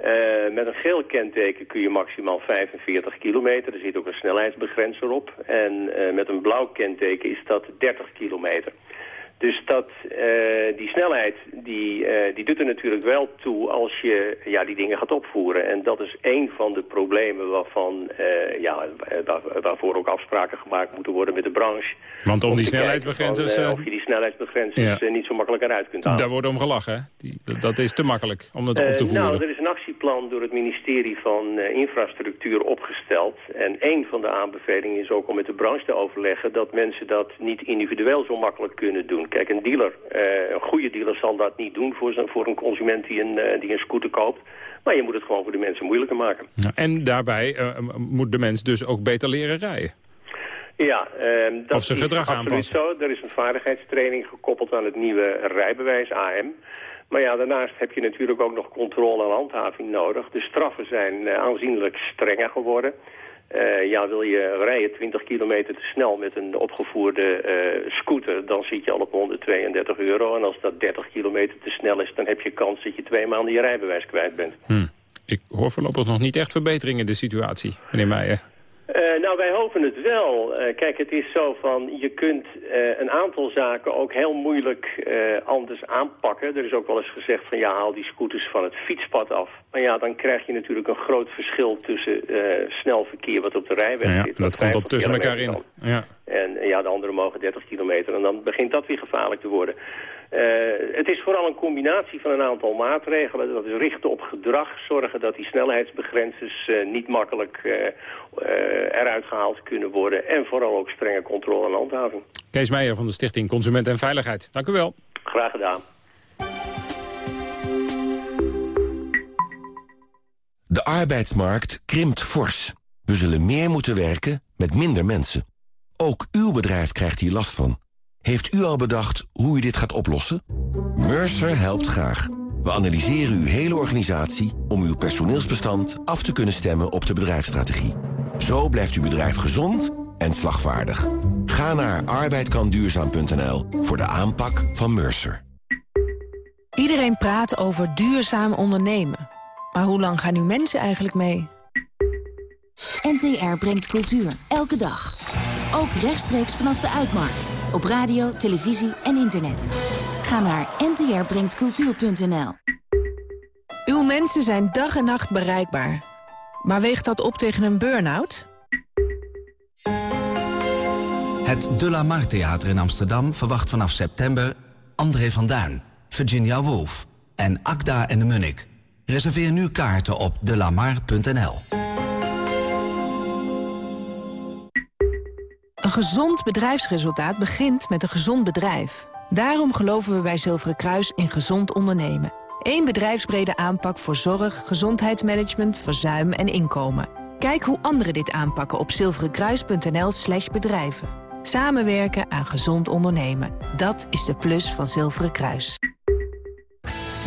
Uh, met een geel kenteken kun je maximaal 45 kilometer. Er zit ook een snelheidsbegrenzer op. En uh, met een blauw kenteken is dat 30 kilometer. Dus dat, uh, die snelheid die, uh, die doet er natuurlijk wel toe als je ja, die dingen gaat opvoeren. En dat is een van de problemen waarvan, uh, ja, waar, waarvoor ook afspraken gemaakt moeten worden met de branche. Want om, om die snelheidsbegrenzers... Van, of je die snelheidsbegrenzers ja. niet zo makkelijk eruit kunt halen. Daar wordt om gelachen, hè? Die, dat is te makkelijk om dat op te voeren. Nou, er is een actieplan door het ministerie van Infrastructuur opgesteld. En een van de aanbevelingen is ook om met de branche te overleggen... dat mensen dat niet individueel zo makkelijk kunnen doen. Kijk, een dealer, uh, een goede dealer zal dat niet doen voor, zijn, voor een consument die een, uh, die een scooter koopt. Maar je moet het gewoon voor de mensen moeilijker maken. Ja, en daarbij uh, moet de mens dus ook beter leren rijden. Ja, dat of zijn gedrag is aanpassen. Zo. Er is een vaardigheidstraining gekoppeld aan het nieuwe rijbewijs AM. Maar ja, daarnaast heb je natuurlijk ook nog controle en handhaving nodig. De straffen zijn aanzienlijk strenger geworden. Uh, ja, wil je rijden 20 kilometer te snel met een opgevoerde uh, scooter... dan zit je al op 132 euro. En als dat 30 kilometer te snel is... dan heb je kans dat je twee maanden je rijbewijs kwijt bent. Hm. Ik hoor voorlopig nog niet echt verbetering in de situatie, meneer Meijer. Uh, nou, wij hopen het wel. Uh, kijk, het is zo van, je kunt uh, een aantal zaken ook heel moeilijk anders aanpakken. Er is ook wel eens gezegd van, ja, haal die scooters van het fietspad af. Maar ja, dan krijg je natuurlijk een groot verschil tussen snel verkeer wat op de rijweg ja, zit. dat komt dan tussen elkaar in. Ja. En ja, de anderen mogen 30 kilometer en dan begint dat weer gevaarlijk te worden. Uh, het is vooral een combinatie van een aantal maatregelen. Dat is richten op gedrag, zorgen dat die snelheidsbegrenzers uh, niet makkelijk uh, eruit gehaald kunnen worden. En vooral ook strenge controle en handhaving. Kees Meijer van de Stichting Consument en Veiligheid. Dank u wel. Graag gedaan. De arbeidsmarkt krimpt fors. We zullen meer moeten werken met minder mensen. Ook uw bedrijf krijgt hier last van. Heeft u al bedacht hoe u dit gaat oplossen? Mercer helpt graag. We analyseren uw hele organisatie om uw personeelsbestand af te kunnen stemmen op de bedrijfsstrategie. Zo blijft uw bedrijf gezond en slagvaardig. Ga naar arbeidkanduurzaam.nl voor de aanpak van Mercer. Iedereen praat over duurzaam ondernemen. Maar hoe lang gaan nu mensen eigenlijk mee? NTR brengt cultuur, elke dag. Ook rechtstreeks vanaf de Uitmarkt. Op radio, televisie en internet. Ga naar ntrbrengtcultuur.nl Uw mensen zijn dag en nacht bereikbaar. Maar weegt dat op tegen een burn-out? Het De La Mar Theater in Amsterdam verwacht vanaf september... André van Duin, Virginia Woolf, en Akda en de Munnik. Reserveer nu kaarten op delamar.nl. Een gezond bedrijfsresultaat begint met een gezond bedrijf. Daarom geloven we bij Zilveren Kruis in gezond ondernemen. Eén bedrijfsbrede aanpak voor zorg, gezondheidsmanagement, verzuim en inkomen. Kijk hoe anderen dit aanpakken op zilverenkruis.nl slash bedrijven. Samenwerken aan gezond ondernemen. Dat is de plus van Zilveren Kruis.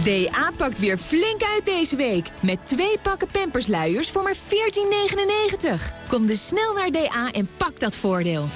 DA pakt weer flink uit deze week. Met twee pakken pampersluiers voor maar 14,99. Kom dus snel naar DA en pak dat voordeel.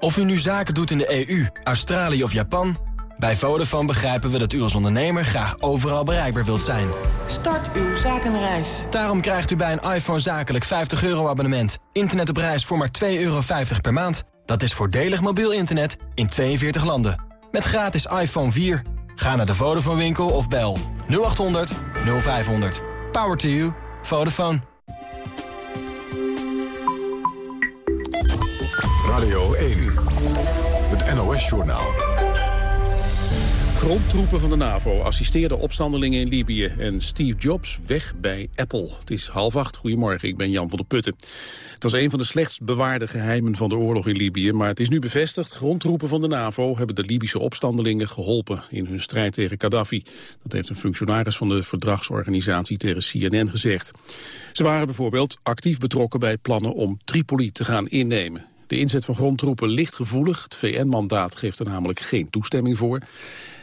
Of u nu zaken doet in de EU, Australië of Japan... bij Vodafone begrijpen we dat u als ondernemer graag overal bereikbaar wilt zijn. Start uw zakenreis. Daarom krijgt u bij een iPhone zakelijk 50 euro abonnement. Internet op reis voor maar 2,50 euro per maand. Dat is voordelig mobiel internet in 42 landen. Met gratis iPhone 4... Ga naar de Vodafone winkel of bel 0800 0500. Power to you. Vodafone. Radio 1. Het NOS-journaal. Grondtroepen van de NAVO assisteerden opstandelingen in Libië... en Steve Jobs weg bij Apple. Het is half acht. Goedemorgen, ik ben Jan van der Putten. Het was een van de slechtst bewaarde geheimen van de oorlog in Libië... maar het is nu bevestigd. Grondtroepen van de NAVO hebben de Libische opstandelingen geholpen... in hun strijd tegen Gaddafi. Dat heeft een functionaris van de verdragsorganisatie tegen CNN gezegd. Ze waren bijvoorbeeld actief betrokken bij plannen om Tripoli te gaan innemen. De inzet van grondtroepen ligt gevoelig. Het VN-mandaat geeft er namelijk geen toestemming voor.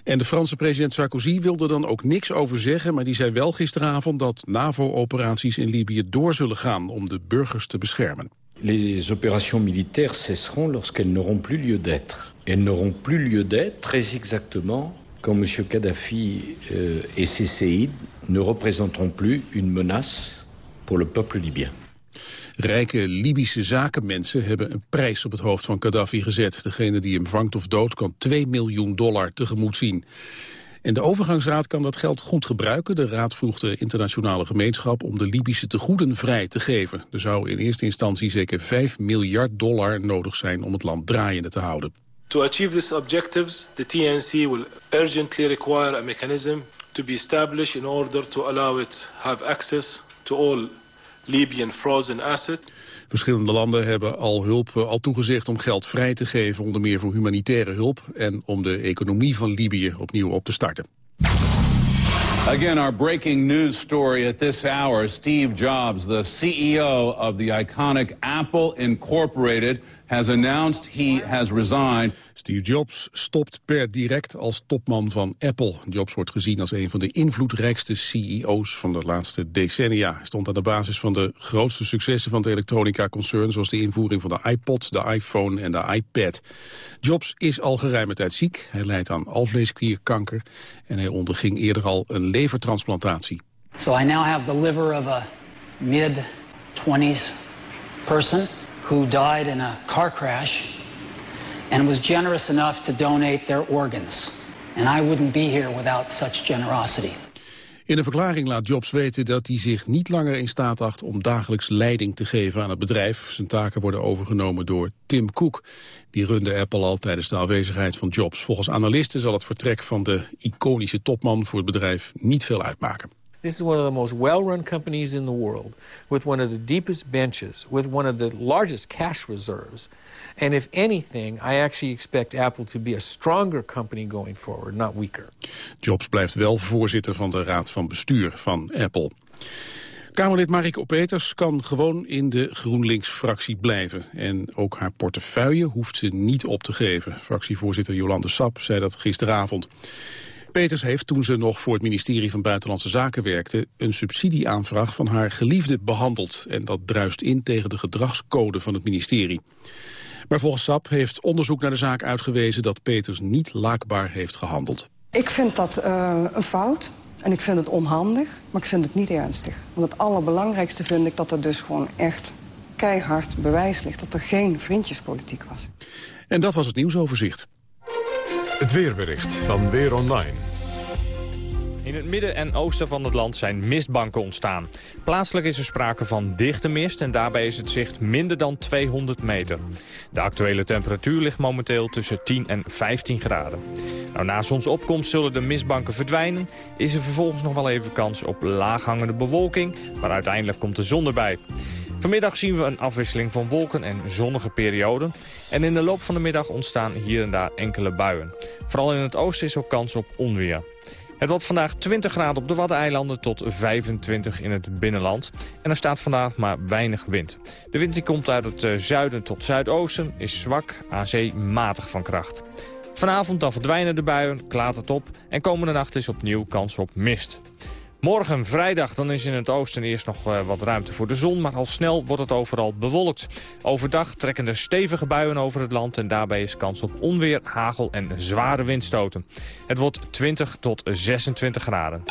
En de Franse president Sarkozy wilde dan ook niks over zeggen... maar die zei wel gisteravond dat NAVO-operaties in Libië door zullen gaan... om de burgers te beschermen. Les opérations militaires cesseront lorsqu'elles n'auront plus lieu d'être. Elles n'auront plus lieu d'être très exactement quand M. Kadhafi euh, et ses séides ne représenteront plus une menace pour le peuple libyen. Rijke Libische zakenmensen hebben een prijs op het hoofd van Gaddafi gezet. Degene die hem vangt of dood kan 2 miljoen dollar tegemoet zien. En de overgangsraad kan dat geld goed gebruiken. De raad vroeg de internationale gemeenschap om de Libische tegoeden vrij te geven. Er zou in eerste instantie zeker 5 miljard dollar nodig zijn om het land draaiende te houden. To achieve these objectives, the TNC will urgently require a mechanism to be established in order to allow it have access to all Libyan frozen asset. Verschillende landen hebben al hulp eh, al toegezegd om geld vrij te geven, onder meer voor humanitaire hulp en om de economie van Libië opnieuw op te starten. Again, our breaking news story at this hour. Steve Jobs, the CEO of the iconic Apple Incorporated, has announced he has resigned. Steve Jobs stopt per direct als topman van Apple. Jobs wordt gezien als een van de invloedrijkste CEO's van de laatste decennia. Hij stond aan de basis van de grootste successen van het elektronica-concern... zoals de invoering van de iPod, de iPhone en de iPad. Jobs is al geruime tijd ziek. Hij lijdt aan alvleesklierkanker en hij onderging eerder al een levertransplantatie. So I now have the liver of a mid-20s person who died in a car crash and was generous enough to donate their organs. And I wouldn't be here without such generosity. In een verklaring laat Jobs weten dat hij zich niet langer in staat acht om dagelijks leiding te geven aan het bedrijf. Zijn taken worden overgenomen door Tim Cook. Die runde Apple al tijdens de aanwezigheid van Jobs. Volgens analisten zal het vertrek van de iconische topman voor het bedrijf niet veel uitmaken. This is one of the most well-run companies in the world, with one of the deepest benches, with one of the largest cash reserves. And if anything, I actually expect Apple to be a stronger company going forward, not weaker. Jobs blijft wel voorzitter van de raad van bestuur van Apple. Kamerlid Mariko Peters kan gewoon in de GroenLinks-fractie blijven. En ook haar portefeuille hoeft ze niet op te geven. Fractievoorzitter Jolande Sap zei dat gisteravond. Peters heeft, toen ze nog voor het ministerie van Buitenlandse Zaken werkte... een subsidieaanvraag van haar geliefde behandeld. En dat druist in tegen de gedragscode van het ministerie. Maar volgens SAP heeft onderzoek naar de zaak uitgewezen... dat Peters niet laakbaar heeft gehandeld. Ik vind dat uh, een fout. En ik vind het onhandig, maar ik vind het niet ernstig. Want het allerbelangrijkste vind ik dat er dus gewoon echt keihard bewijs ligt... dat er geen vriendjespolitiek was. En dat was het nieuwsoverzicht. Het weerbericht van Weer Online. In het midden en oosten van het land zijn mistbanken ontstaan. Plaatselijk is er sprake van dichte mist en daarbij is het zicht minder dan 200 meter. De actuele temperatuur ligt momenteel tussen 10 en 15 graden. Nou, na zonsopkomst zullen de mistbanken verdwijnen. Is er vervolgens nog wel even kans op laaghangende bewolking, maar uiteindelijk komt de zon erbij. Vanmiddag zien we een afwisseling van wolken en zonnige perioden. En in de loop van de middag ontstaan hier en daar enkele buien. Vooral in het oosten is ook kans op onweer. Het wordt vandaag 20 graden op de Waddeneilanden tot 25 in het binnenland. En er staat vandaag maar weinig wind. De wind die komt uit het eh, zuiden tot zuidoosten, is zwak, aan zee matig van kracht. Vanavond dan verdwijnen de buien, klaart het op en komende nacht is opnieuw kans op mist. Morgen vrijdag dan is in het oosten eerst nog eh, wat ruimte voor de zon... maar al snel wordt het overal bewolkt. Overdag trekken er stevige buien over het land... en daarbij is kans op onweer, hagel en zware windstoten. Het wordt 20 tot 26 graden.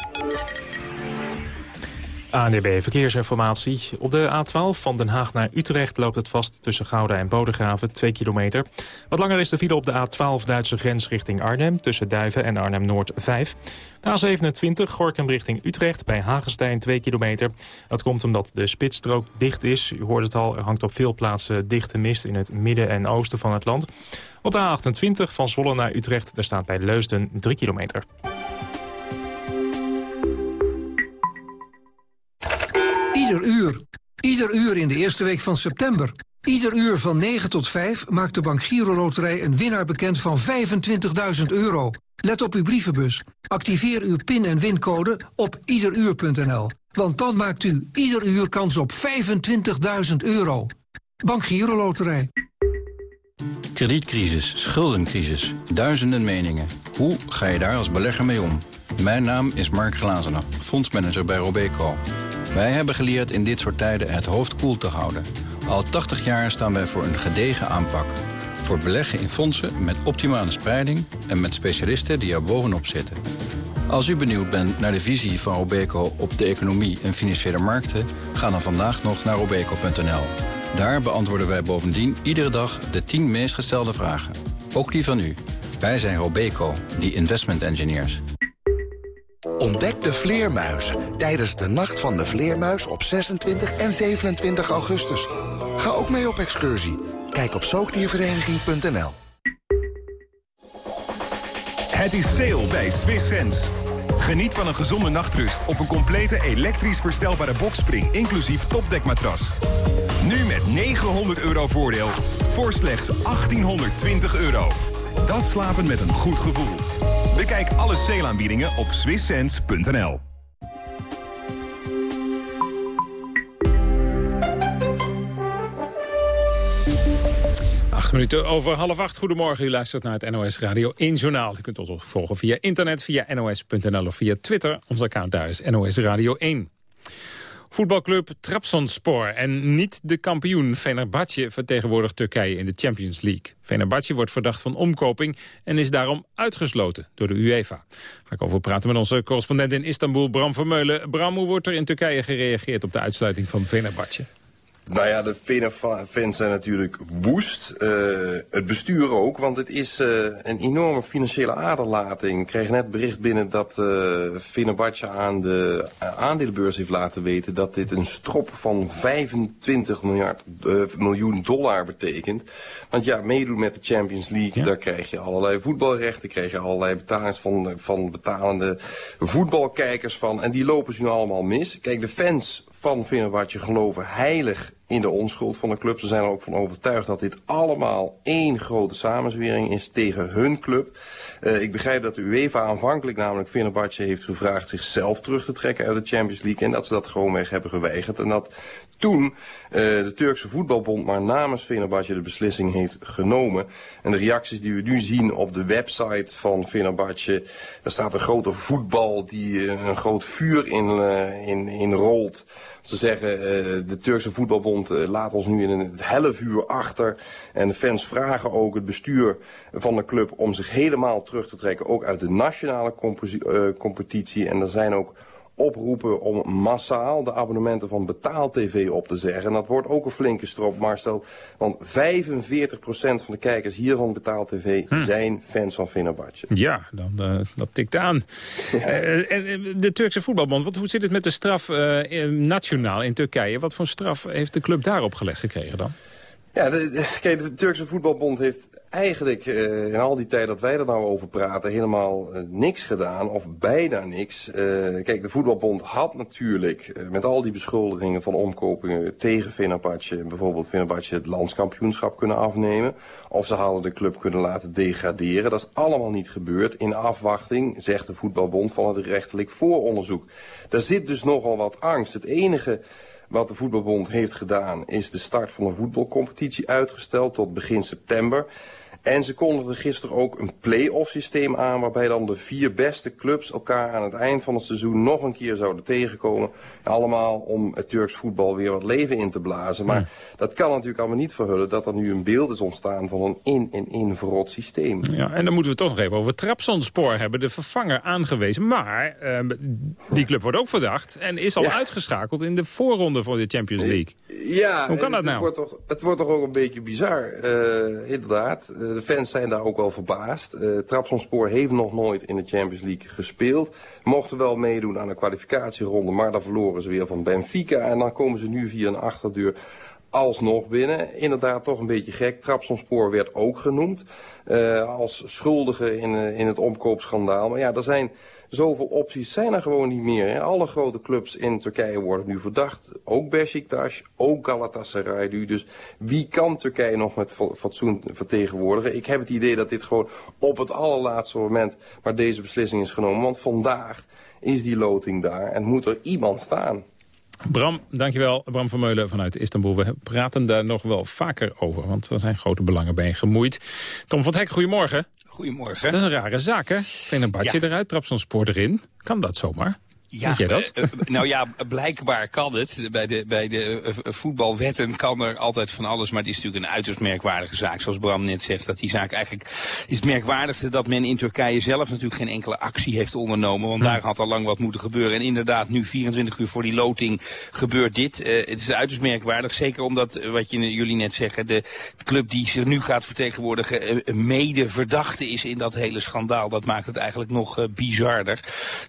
ANDB Verkeersinformatie. Op de A12 van Den Haag naar Utrecht loopt het vast tussen Gouda en Bodegraven, 2 kilometer. Wat langer is de file op de A12 Duitse grens richting Arnhem, tussen Duiven en Arnhem-Noord 5. De A27 Gorkum richting Utrecht, bij Hagenstein 2 kilometer. Dat komt omdat de spitsstrook dicht is. U hoort het al, er hangt op veel plaatsen dichte mist in het midden en oosten van het land. Op de A28 van Zwolle naar Utrecht, daar staat bij Leusden 3 kilometer. Ieder uur. Ieder uur in de eerste week van september. Ieder uur van 9 tot 5 maakt de Bank Giro Loterij een winnaar bekend van 25.000 euro. Let op uw brievenbus. Activeer uw pin- en wincode op iederuur.nl. Want dan maakt u ieder uur kans op 25.000 euro. Bank Giro Loterij. Kredietcrisis, schuldencrisis, duizenden meningen. Hoe ga je daar als belegger mee om? Mijn naam is Mark Glazenen, fondsmanager bij Robeco. Wij hebben geleerd in dit soort tijden het hoofd koel te houden. Al 80 jaar staan wij voor een gedegen aanpak. Voor beleggen in fondsen met optimale spreiding... en met specialisten die er bovenop zitten. Als u benieuwd bent naar de visie van Robeco op de economie en financiële markten... ga dan vandaag nog naar robeco.nl. Daar beantwoorden wij bovendien iedere dag de 10 meest gestelde vragen. Ook die van u. Wij zijn Robeco, die investment engineers. Ontdek de vleermuizen tijdens de Nacht van de Vleermuis op 26 en 27 augustus. Ga ook mee op excursie. Kijk op zoogdiervereniging.nl Het is sale bij Swiss Sense. Geniet van een gezonde nachtrust op een complete elektrisch verstelbare bokspring... inclusief topdekmatras. Nu met 900 euro voordeel voor slechts 1820 euro. Dat slapen met een goed gevoel. Bekijk alle sale op swisssense.nl. Acht minuten over half acht. Goedemorgen, u luistert naar het NOS Radio 1 Journaal. U kunt ons volgen via internet, via nos.nl of via Twitter. Ons account daar is NOS Radio 1. Voetbalclub Trabzonspor en niet de kampioen Fenerbahce vertegenwoordigt Turkije in de Champions League. Fenerbahce wordt verdacht van omkoping en is daarom uitgesloten door de UEFA. Ga ik over praten met onze correspondent in Istanbul, Bram Vermeulen. Bram, hoe wordt er in Turkije gereageerd op de uitsluiting van Fenerbahce? Nou ja, de Fener-fans zijn natuurlijk woest. Uh, het bestuur ook, want het is uh, een enorme financiële aderlating. Ik kreeg net bericht binnen dat uh, Fenerbahce aan de aandelenbeurs heeft laten weten... dat dit een strop van 25 miljard, miljoen dollar betekent. Want ja, meedoen met de Champions League, daar krijg je allerlei voetbalrechten... krijg je allerlei betalings van, van betalende voetbalkijkers van. En die lopen ze nu allemaal mis. Kijk, de fans van Fenerbahce geloven heilig in de onschuld van de club. Ze zijn er ook van overtuigd dat dit allemaal één grote samenzwering is tegen hun club. Uh, ik begrijp dat de UEFA aanvankelijk namelijk Fenerbahce heeft gevraagd zichzelf terug te trekken uit de Champions League. En dat ze dat gewoonweg hebben geweigerd. En dat toen uh, de Turkse voetbalbond maar namens Fenerbahce de beslissing heeft genomen. En de reacties die we nu zien op de website van Fenerbahce, daar staat een grote voetbal die uh, een groot vuur in, in, in rolt. Ze zeggen, de Turkse voetbalbond laat ons nu in het helle vuur achter. En de fans vragen ook het bestuur van de club om zich helemaal terug te trekken. Ook uit de nationale competitie. En er zijn ook oproepen om massaal de abonnementen van betaal-tv op te zeggen. En dat wordt ook een flinke strop, Marcel. Want 45% van de kijkers hier van betaal-tv hm. zijn fans van Fenerbahce. Ja, dan, uh, dat tikt aan. Uh, en de Turkse voetbalbond, wat, hoe zit het met de straf uh, nationaal in Turkije? Wat voor straf heeft de club daarop gelegd gekregen dan? Ja, kijk, de Turkse voetbalbond heeft eigenlijk uh, in al die tijd dat wij er nou over praten... helemaal uh, niks gedaan, of bijna niks. Uh, kijk, de voetbalbond had natuurlijk met al die beschuldigingen van omkopingen... tegen Fenerbahce, bijvoorbeeld Fenerbahce het landskampioenschap kunnen afnemen. Of ze hadden de club kunnen laten degraderen. Dat is allemaal niet gebeurd. In afwachting, zegt de voetbalbond, van het rechtelijk vooronderzoek. Daar zit dus nogal wat angst. Het enige wat de voetbalbond heeft gedaan is de start van een voetbalcompetitie uitgesteld tot begin september. En ze kondigden gisteren ook een play-off systeem aan... waarbij dan de vier beste clubs elkaar aan het eind van het seizoen nog een keer zouden tegenkomen. Allemaal om het Turks voetbal weer wat leven in te blazen. Maar dat kan natuurlijk allemaal niet verhullen dat er nu een beeld is ontstaan... van een in- en in verrot systeem. Ja, en dan moeten we toch nog even over Trabzonspor hebben. De vervanger aangewezen. Maar uh, die club wordt ook verdacht en is al ja. uitgeschakeld... in de voorronde voor de Champions League. Ja, Hoe kan dat het, nou? Het wordt, toch, het wordt toch ook een beetje bizar, uh, inderdaad de fans zijn daar ook wel verbaasd. Uh, Trabzonspor heeft nog nooit in de Champions League gespeeld. Mochten wel meedoen aan de kwalificatieronde, maar dan verloren ze weer van Benfica. En dan komen ze nu via een achterdeur alsnog binnen. Inderdaad toch een beetje gek. Trabzonspor werd ook genoemd uh, als schuldige in, uh, in het omkoopschandaal. Maar ja, er zijn zoveel opties zijn er gewoon niet meer. Hè. Alle grote clubs in Turkije worden nu verdacht. Ook Besiktas, ook Galatasaray. Dus wie kan Turkije nog met fatsoen vertegenwoordigen? Ik heb het idee dat dit gewoon op het allerlaatste moment... maar deze beslissing is genomen. Want vandaag is die loting daar en moet er iemand staan. Bram, dankjewel. Bram van Meulen vanuit Istanbul. We praten daar nog wel vaker over, want er zijn grote belangen bij gemoeid. Tom van het Hek, goedemorgen. Goedemorgen. Dat is een rare zaak, hè? Venerbahce ja. eruit, trap zo'n spoor erin. Kan dat zomaar? Ja, Weet jij dat? Uh, nou ja, blijkbaar kan het. Bij de, bij de uh, voetbalwetten kan er altijd van alles. Maar het is natuurlijk een uiterst merkwaardige zaak. Zoals Bram net zegt, dat die zaak eigenlijk is het merkwaardigste... dat men in Turkije zelf natuurlijk geen enkele actie heeft ondernomen. Want hm. daar had al lang wat moeten gebeuren. En inderdaad, nu 24 uur voor die loting gebeurt dit. Uh, het is uiterst merkwaardig. Zeker omdat, wat je, jullie net zeggen, de club die zich nu gaat vertegenwoordigen... mede verdachte is in dat hele schandaal. Dat maakt het eigenlijk nog bizarder.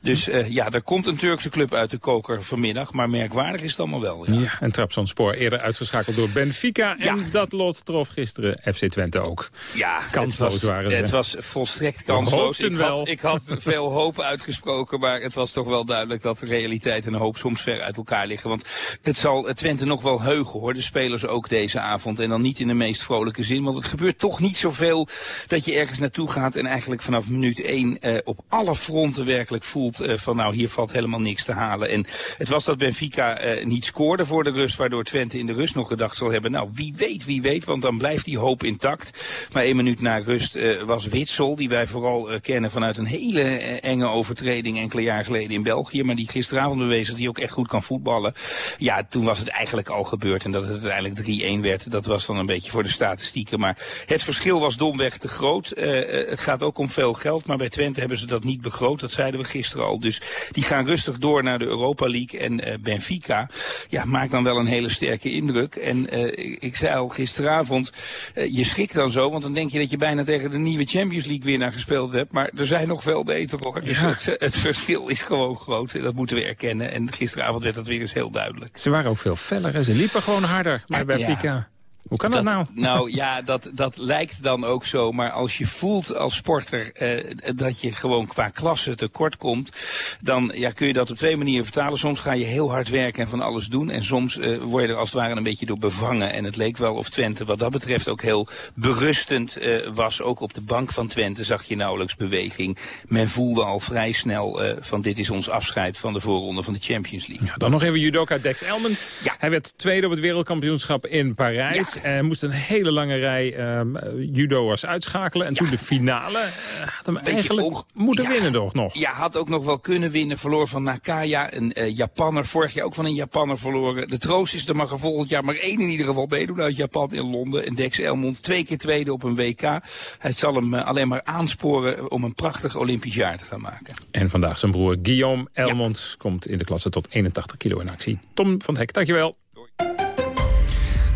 Dus ja, er komt een Turkse club uit de koker vanmiddag. Maar merkwaardig is het allemaal wel. Ja, ja en Trabzonspor eerder uitgeschakeld door Benfica. En ja. dat lot trof gisteren FC Twente ook. Ja, kansloos het was, waren ze. Het was volstrekt kansloos. Ik had, ik had veel hoop uitgesproken. Maar het was toch wel duidelijk dat de realiteit en de hoop soms ver uit elkaar liggen. Want het zal Twente nog wel heugen hoor. De spelers ook deze avond. En dan niet in de meest vrolijke zin. Want het gebeurt toch niet zoveel dat je ergens naartoe gaat. En eigenlijk vanaf minuut 1 uh, op alle fronten werkelijk voelt uh, van nou hier valt helemaal niks te halen. En het was dat Benfica uh, niet scoorde voor de rust, waardoor Twente in de rust nog gedacht zal hebben, nou wie weet, wie weet, want dan blijft die hoop intact. Maar één minuut na rust uh, was Witsel, die wij vooral uh, kennen vanuit een hele enge overtreding enkele jaar geleden in België, maar die gisteravond bewezen dat hij ook echt goed kan voetballen. Ja, toen was het eigenlijk al gebeurd en dat het uiteindelijk 3-1 werd. Dat was dan een beetje voor de statistieken, maar het verschil was domweg te groot. het gaat ook om veel geld, maar bij Twente hebben ze dat niet begroot, dat zeiden we gisteren al. Dus die gaan rustig door naar de Europa League. En uh, Benfica ja, maakt dan wel een hele sterke indruk. En uh, ik, zei al gisteravond, uh, je schrikt dan zo, want dan denk je dat je bijna tegen de nieuwe Champions League winnaar gespeeld hebt. Maar er zijn nog veel beter hoor. Dus Ja. het, het verschil is gewoon groot. En dat moeten we erkennen. En gisteravond werd dat weer eens heel duidelijk. Ze waren ook veel feller en ze liepen gewoon harder bij Benfica. Hoe kan dat, nou? Nou ja, dat, dat lijkt dan ook zo. Maar als je voelt als sporter eh, dat je gewoon qua klasse tekort komt... dan ja, kun je dat op twee manieren vertalen. Soms ga je heel hard werken en van alles doen. En soms eh, word je er als het ware een beetje door bevangen. En het leek wel of Twente wat dat betreft ook heel berustend eh, was. Ook op de bank van Twente zag je nauwelijks beweging. Men voelde al vrij snel eh, van dit is ons afscheid van de voorronde van de Champions League. Ja, dan nog even judoka Dex Elmond. Hij werd tweede op het wereldkampioenschap in Parijs. Ja. En moest een hele lange rij um, judo'ers uitschakelen. En toen de finale uh, had hem eigenlijk ook, moeten ja, winnen toch nog. Ja, had ook nog wel kunnen winnen. Verloor van Nakaya, een uh, Japanner. Vorig jaar ook van een Japanner verloren. De troost is, er mag er volgend jaar maar één in ieder geval meedoen uit Japan in Londen. En Dex Elmond twee keer tweede op een WK. Hij zal hem uh, alleen maar aansporen om een prachtig Olympisch jaar te gaan maken. En vandaag zijn broer Guillaume Elmond ja. komt in de klasse tot 81 kilo in actie. Tom van Hek, dankjewel.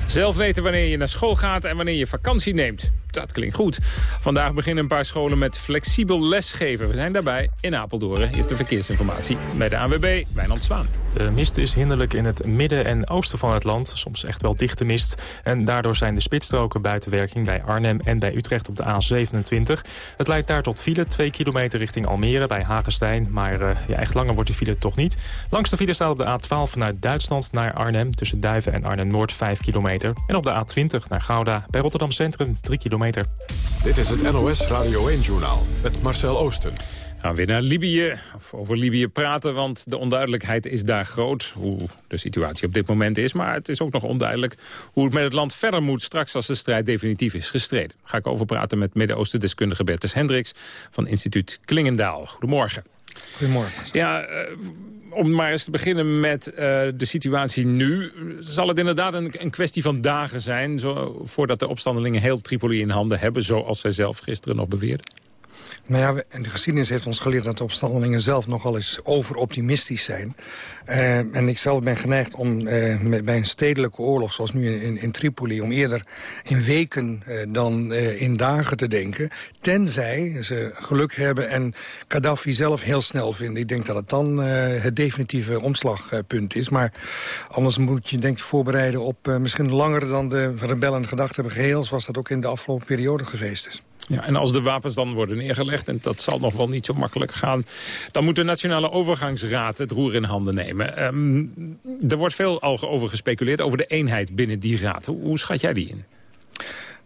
Zelf weten wanneer je naar school gaat en wanneer je vakantie neemt. Dat klinkt goed. Vandaag beginnen een paar scholen met flexibel lesgeven. We zijn daarbij in Apeldoorn. Is de verkeersinformatie bij de ANWB, Wijnand Zwaan. De mist is hinderlijk in het midden en oosten van het land. Soms echt wel dichte mist. En daardoor zijn de spitsstroken buiten werking bij Arnhem en bij Utrecht op de A27. Het leidt daar tot file, 2 kilometer richting Almere bij Hagestein. Maar uh, ja, echt langer wordt de file toch niet. Langs de file staat op de A12 vanuit Duitsland naar Arnhem... tussen Duiven en Arnhem-Noord 5 kilometer. En op de A20 naar Gouda bij Rotterdam Centrum 3 kilometer. Dit is het NOS Radio 1-journaal met Marcel Oosten. Gaan we weer naar Libië, of over Libië praten, want de onduidelijkheid is daar groot. Hoe de situatie op dit moment is, maar het is ook nog onduidelijk hoe het met het land verder moet straks als de strijd definitief is gestreden. Daar ga ik over praten met Midden-Oosten-deskundige Bertus Hendricks van instituut Klingendaal. Goedemorgen. Goedemorgen. Ja, uh, om maar eens te beginnen met uh, de situatie nu. Zal het inderdaad een, een kwestie van dagen zijn... Zo, voordat de opstandelingen heel Tripoli in handen hebben... zoals zij zelf gisteren nog beweerden? Nou ja, de geschiedenis heeft ons geleerd dat de opstandelingen zelf nogal eens overoptimistisch zijn. Uh, en ik zelf ben geneigd om met, bij een stedelijke oorlog, zoals nu in, in, Tripoli... om eerder in weken uh, dan in dagen te denken. Tenzij ze geluk hebben en Gaddafi zelf heel snel vinden. Ik denk dat het dan het definitieve omslagpunt is. Maar anders moet je denk ik voorbereiden op misschien langer dan de rebellen gedacht hebben geheel... zoals dat ook in de afgelopen periode geweest is. Ja, en als de wapens dan worden neergelegd, en dat zal nog wel niet zo makkelijk gaan... dan moet de Nationale Overgangsraad het roer in handen nemen. Um, er wordt veel al over gespeculeerd, over de eenheid binnen die raad. Hoe schat jij die in?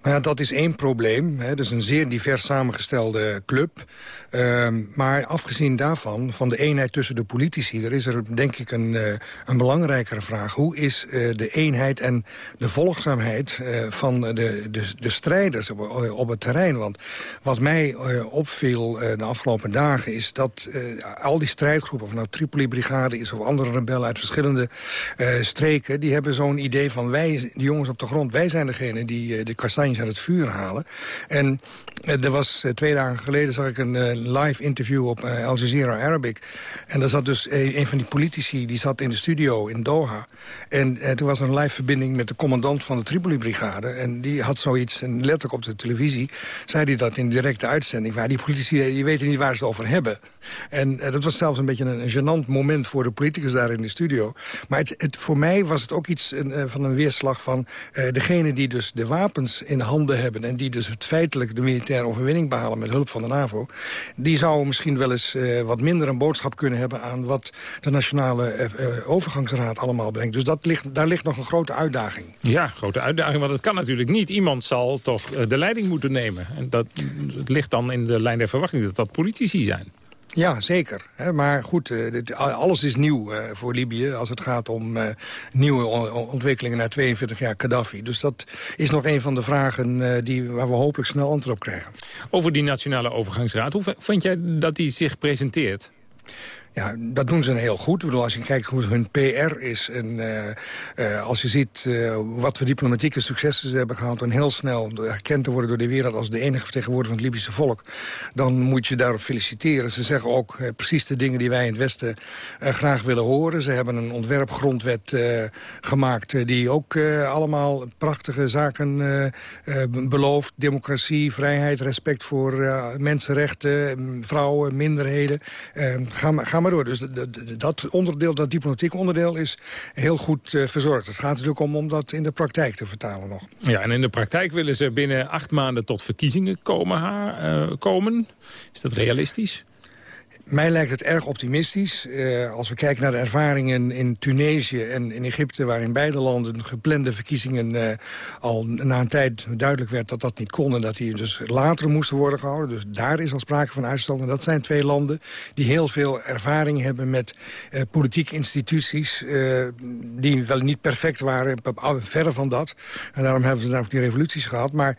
Nou ja, dat is één probleem. Het is een zeer divers samengestelde club. Uh, maar afgezien daarvan, van de eenheid tussen de politici... er is er denk ik een, uh, een belangrijkere vraag. Hoe is uh, de eenheid en de volgzaamheid uh, van de, de, de strijders op, het terrein? Want wat mij opviel de afgelopen dagen... is dat al die strijdgroepen, of nou Tripoli-brigade is... of andere rebellen uit verschillende streken... die hebben zo'n idee van wij, die jongens op de grond... wij zijn degene die de uit het vuur halen. En er was twee dagen geleden zag ik een live interview op Al Jazeera Arabic. En daar zat dus een, van die politici, die zat in de studio in Doha. En toen was er een live verbinding met de commandant van de Tripoli-brigade. En die had zoiets, en letterlijk op de televisie... zei hij dat in directe uitzending. Waar die politici, die weten niet waar ze het over hebben. En dat was zelfs een beetje een, gênant moment voor de politicus daar in de studio. Maar het, voor mij was het ook iets een, van een weerslag van... degene die dus de wapens in handen hebben... en die dus het feitelijk de militaire overwinning behalen met hulp van de NAVO die zou misschien wel eens uh, wat minder een boodschap kunnen hebben... aan wat de Nationale uh, Overgangsraad allemaal brengt. Dus dat ligt, daar ligt nog een grote uitdaging. Ja, grote uitdaging, want het kan natuurlijk niet. Iemand zal toch de leiding moeten nemen. En dat het ligt dan in de lijn der verwachting dat dat politici zijn. Ja, zeker. Maar goed, alles is nieuw voor Libië... als het gaat om nieuwe ontwikkelingen na 42 jaar Gaddafi. Dus dat is nog een van de vragen die, waar we hopelijk snel antwoord op krijgen. Over die Nationale Overgangsraad, hoe vind jij dat die zich presenteert? Ja, dat doen ze heel goed. Ik bedoel, als je kijkt hoe hun PR is... en uh, uh, als je ziet uh, wat voor diplomatieke successen hebben gehad... en heel snel erkend te worden door de wereld... als de enige vertegenwoordiger van het Libische volk... dan moet je daarop feliciteren. Ze zeggen ook precies de dingen die wij in het Westen graag willen horen. Ze hebben een ontwerpgrondwet gemaakt... die ook allemaal prachtige zaken belooft. Democratie, vrijheid, respect voor mensenrechten... vrouwen, minderheden. ga maar door. Dus dat onderdeel, dat diplomatiek onderdeel is heel goed uh, verzorgd. Het gaat natuurlijk om om dat in de praktijk te vertalen nog. Ja, en in de praktijk willen ze binnen acht maanden tot verkiezingen komen. Uh, komen. Is dat realistisch? Mij lijkt het erg optimistisch. Uh, als we kijken naar de ervaringen in Tunesië en in Egypte... waarin beide landen geplande verkiezingen uh, al na een tijd duidelijk werd... dat dat niet kon en dat die dus later moesten worden gehouden. Dus daar is al sprake van uitstel. En dat zijn twee landen die heel veel ervaring hebben met uh, politieke instituties... die wel niet perfect waren, verre van dat. En daarom hebben ze daar ook die revoluties gehad. Maar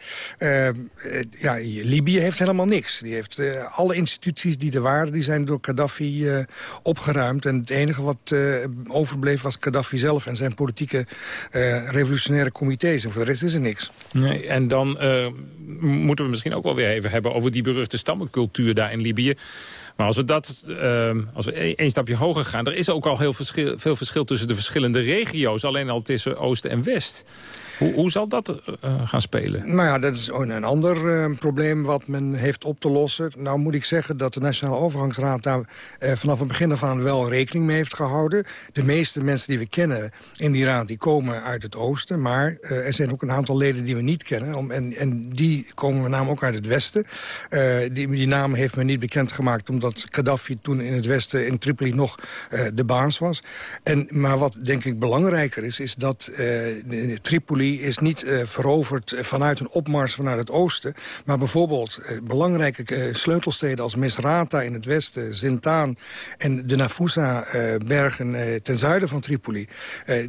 ja, Libië heeft helemaal niks. Die heeft alle instituties die er waren... die zijn door Gaddafi uh, opgeruimd. En het enige wat uh, overbleef was Gaddafi zelf en zijn politieke uh, revolutionaire comité's. En voor de rest is er niks. Nee, en dan moeten we misschien ook wel weer even hebben over die beruchte stammencultuur daar in Libië. Maar als we, dat, uh, als we e-, één stapje hoger gaan... er is ook al heel verschil, veel verschil tussen de verschillende regio's. Alleen al tussen Oost en West. Hoe, hoe zal dat uh, gaan spelen? Nou ja, dat is een ander uh, probleem wat men heeft op te lossen. Nou moet ik zeggen dat de Nationale Overgangsraad daar uh, vanaf het begin af aan wel rekening mee heeft gehouden. De meeste mensen die we kennen in die raad die komen uit het oosten. Maar er zijn ook een aantal leden die we niet kennen. Om, en, en die komen met name ook uit het westen. die, die naam heeft men niet bekendgemaakt omdat Gaddafi toen in het westen in Tripoli nog de baas was. En, maar wat denk ik belangrijker is, is dat Tripoli is niet uh, veroverd vanuit een opmars vanuit het oosten. Maar bijvoorbeeld belangrijke sleutelsteden als Misrata in het westen, Zintaan en de Nafusa-bergen ten zuiden van Tripoli.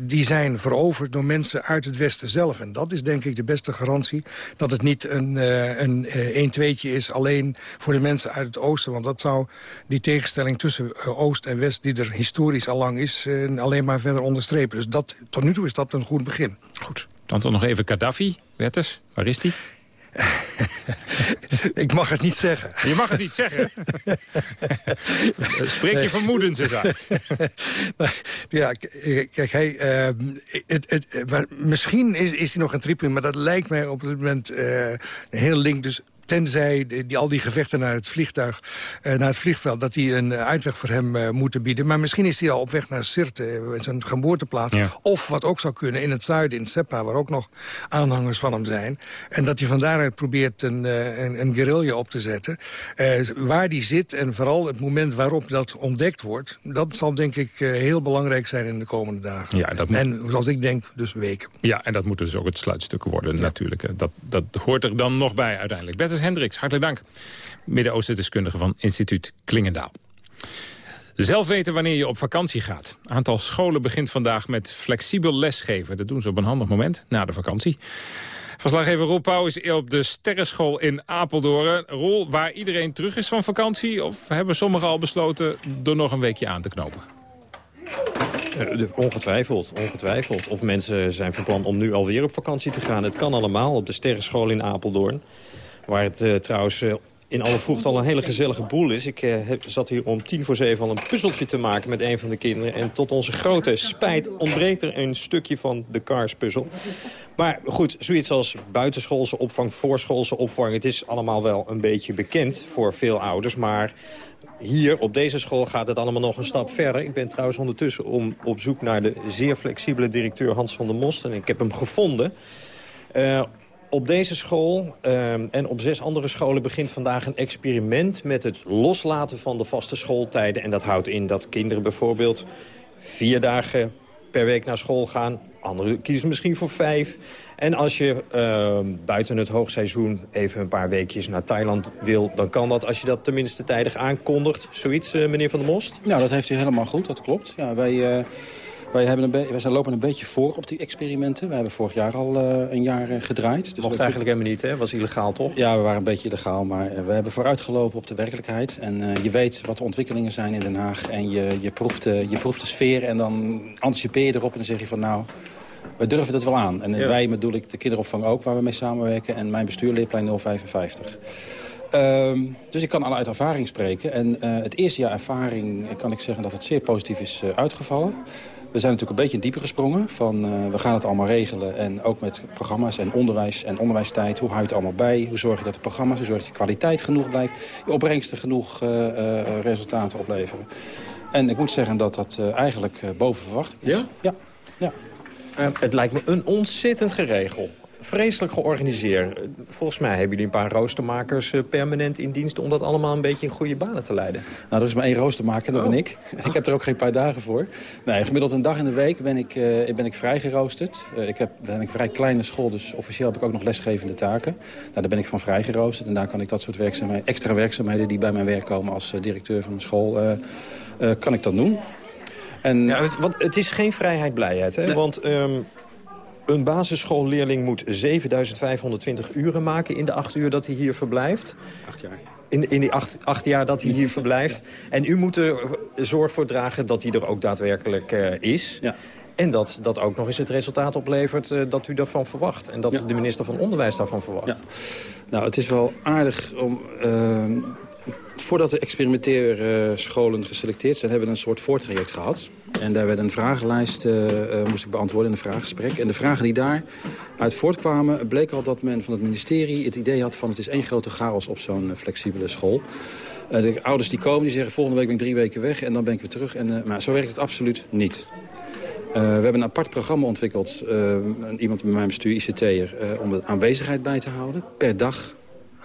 die zijn veroverd door mensen uit het westen zelf. En dat is denk ik de beste garantie dat het niet een, een 1-2'tje is alleen voor de mensen uit het oosten. Want dat zou die tegenstelling tussen oost en west, die er historisch al lang is, alleen maar verder onderstrepen. Dus dat, tot nu toe is dat een goed begin. Goed. Dan toch nog even Gaddafi. Wetters, waar is die? *laughs* ik mag het niet zeggen. Je mag het niet zeggen? *laughs* Spreek je vermoedens eens uit. *laughs* ja, kijk, hij, uh, het, het, misschien is, is hij nog een Tripoli... maar dat lijkt mij op het moment uh, heel link. Dus Tenzij die, al die gevechten naar het vliegtuig, eh, naar het vliegveld... dat die een uitweg voor hem uh, moeten bieden. Maar misschien is hij al op weg naar Sirte, eh, zijn geboorteplaats. Of wat ook zou kunnen, in het zuiden, in Seppa... waar ook nog aanhangers van hem zijn. En dat hij van daaruit probeert een, een, een guerrilla op te zetten. waar die zit en vooral het moment waarop dat ontdekt wordt... dat zal denk ik heel belangrijk zijn in de komende dagen. Ja, dat moet... En zoals ik denk, dus weken. Ja, en dat moet dus ook het sluitstuk worden natuurlijk. Dat, dat hoort er dan nog bij uiteindelijk. Bertus Hendricks, hartelijk dank. Midden-Oosten-deskundige van instituut Klingendaal. Zelf weten wanneer je op vakantie gaat. Aantal scholen begint vandaag met flexibel lesgeven. Dat doen ze op een handig moment, na de vakantie. Verslaggever Roel Pauw is op de Sterrenschool in Apeldoorn. Roel, waar iedereen terug is van vakantie... of hebben sommigen al besloten er nog een weekje aan te knopen? Ongetwijfeld, ongetwijfeld. Of mensen zijn van plan om nu alweer op vakantie te gaan. Het kan allemaal op de Sterrenschool in Apeldoorn. Waar het uh, trouwens uh, in alle vroegte al een hele gezellige boel is. Ik heb, zat hier om tien voor zeven al een puzzeltje te maken met een van de kinderen. En tot onze grote spijt ontbreekt er een stukje van de Cars-puzzel. Maar goed, zoiets als buitenschoolse opvang, voorschoolse opvang... het is allemaal wel een beetje bekend voor veel ouders. Maar hier op deze school gaat het allemaal nog een stap verder. Ik ben trouwens ondertussen om, op zoek naar de zeer flexibele directeur Hans van der Most. En ik heb hem gevonden. Op deze school ehm, en op zes andere scholen begint vandaag een experiment... met het loslaten van de vaste schooltijden. En dat houdt in dat kinderen bijvoorbeeld vier dagen per week naar school gaan. Anderen kiezen misschien voor vijf. En als je ehm, buiten het hoogseizoen even een paar weekjes naar Thailand wil... dan kan dat als je dat tenminste tijdig aankondigt. Zoiets, uh, meneer Van der Most? Ja, dat heeft u helemaal goed, dat klopt. Ja, wij... Uh wij, hebben een wij zijn lopen een beetje voor op die experimenten. We hebben vorig jaar al uh, een jaar uh, gedraaid. Dus Mocht eigenlijk helemaal niet, hè? was illegaal toch? Ja, we waren een beetje illegaal, maar uh, we hebben vooruitgelopen op de werkelijkheid. En je weet wat de ontwikkelingen zijn in Den Haag. En je, je, proeft, je proeft de sfeer en dan anticipeer je erop en dan zeg je van nou... We durven het wel aan. En ja. wij bedoel ik de kinderopvang ook, waar we mee samenwerken. En mijn bestuur, Leerplein 055. Um, dus ik kan al uit ervaring spreken. En uh, het eerste jaar ervaring kan ik zeggen dat het zeer positief is uh, uitgevallen. We zijn natuurlijk een beetje in diepe gesprongen. Van, uh, we gaan het allemaal regelen. En ook met programma's en onderwijs en onderwijstijd. Hoe hou je het allemaal bij? Hoe zorg je dat de programma's, hoe zorg je dat de kwaliteit genoeg blijft? Je opbrengsten genoeg uh, uh, resultaten opleveren. En ik moet zeggen dat dat eigenlijk boven verwachting is. Ja? Ja. ja. het lijkt me een ontzettend geregel vreselijk georganiseerd. Volgens mij hebben jullie een paar roostermakers eh, permanent in dienst... om dat allemaal een beetje in goede banen te leiden. Nou, er is maar één roostermaker, dat ben oh. ik. Ik heb er ook geen paar dagen voor. Nee, gemiddeld een dag in de week ben ik, uh, ben ik vrij geroosterd. Uh, ik heb, ben ik vrij kleine school, dus officieel heb ik ook nog lesgevende taken. Nou, daar ben ik van vrij geroosterd. En daar kan ik dat soort werkzaamheden, extra werkzaamheden... die bij mijn werk komen als directeur van een school, kan ik dat doen. En... Ja, het, want het is geen vrijheid blijheid, hè? Want... Um, een basisschoolleerling moet 7520 uren maken in de acht uur dat hij hier verblijft. Acht jaar. In, in die acht, acht jaar dat hij hier verblijft. En u moet er zorg voor dragen dat hij er ook daadwerkelijk uh, is. Ja. En dat dat ook nog eens het resultaat oplevert uh, dat u daarvan verwacht. En dat ja. de minister van Onderwijs daarvan verwacht. Ja. Nou, het is wel aardig om... Uh, Voordat de experimenteerscholen geselecteerd zijn... hebben we een soort voortraject gehad. En daar werd een vragenlijst, uh, moest ik beantwoorden in een vraaggesprek. En de vragen die daaruit voortkwamen... bleek al dat men van het ministerie het idee had van... het is één grote chaos op zo'n flexibele school. de ouders die komen, die zeggen volgende week ben ik drie weken weg... en dan ben ik weer terug. En, maar zo werkt het absoluut niet. we hebben een apart programma ontwikkeld, iemand bij mijn bestuur, ICT'er... om de aanwezigheid bij te houden, per dag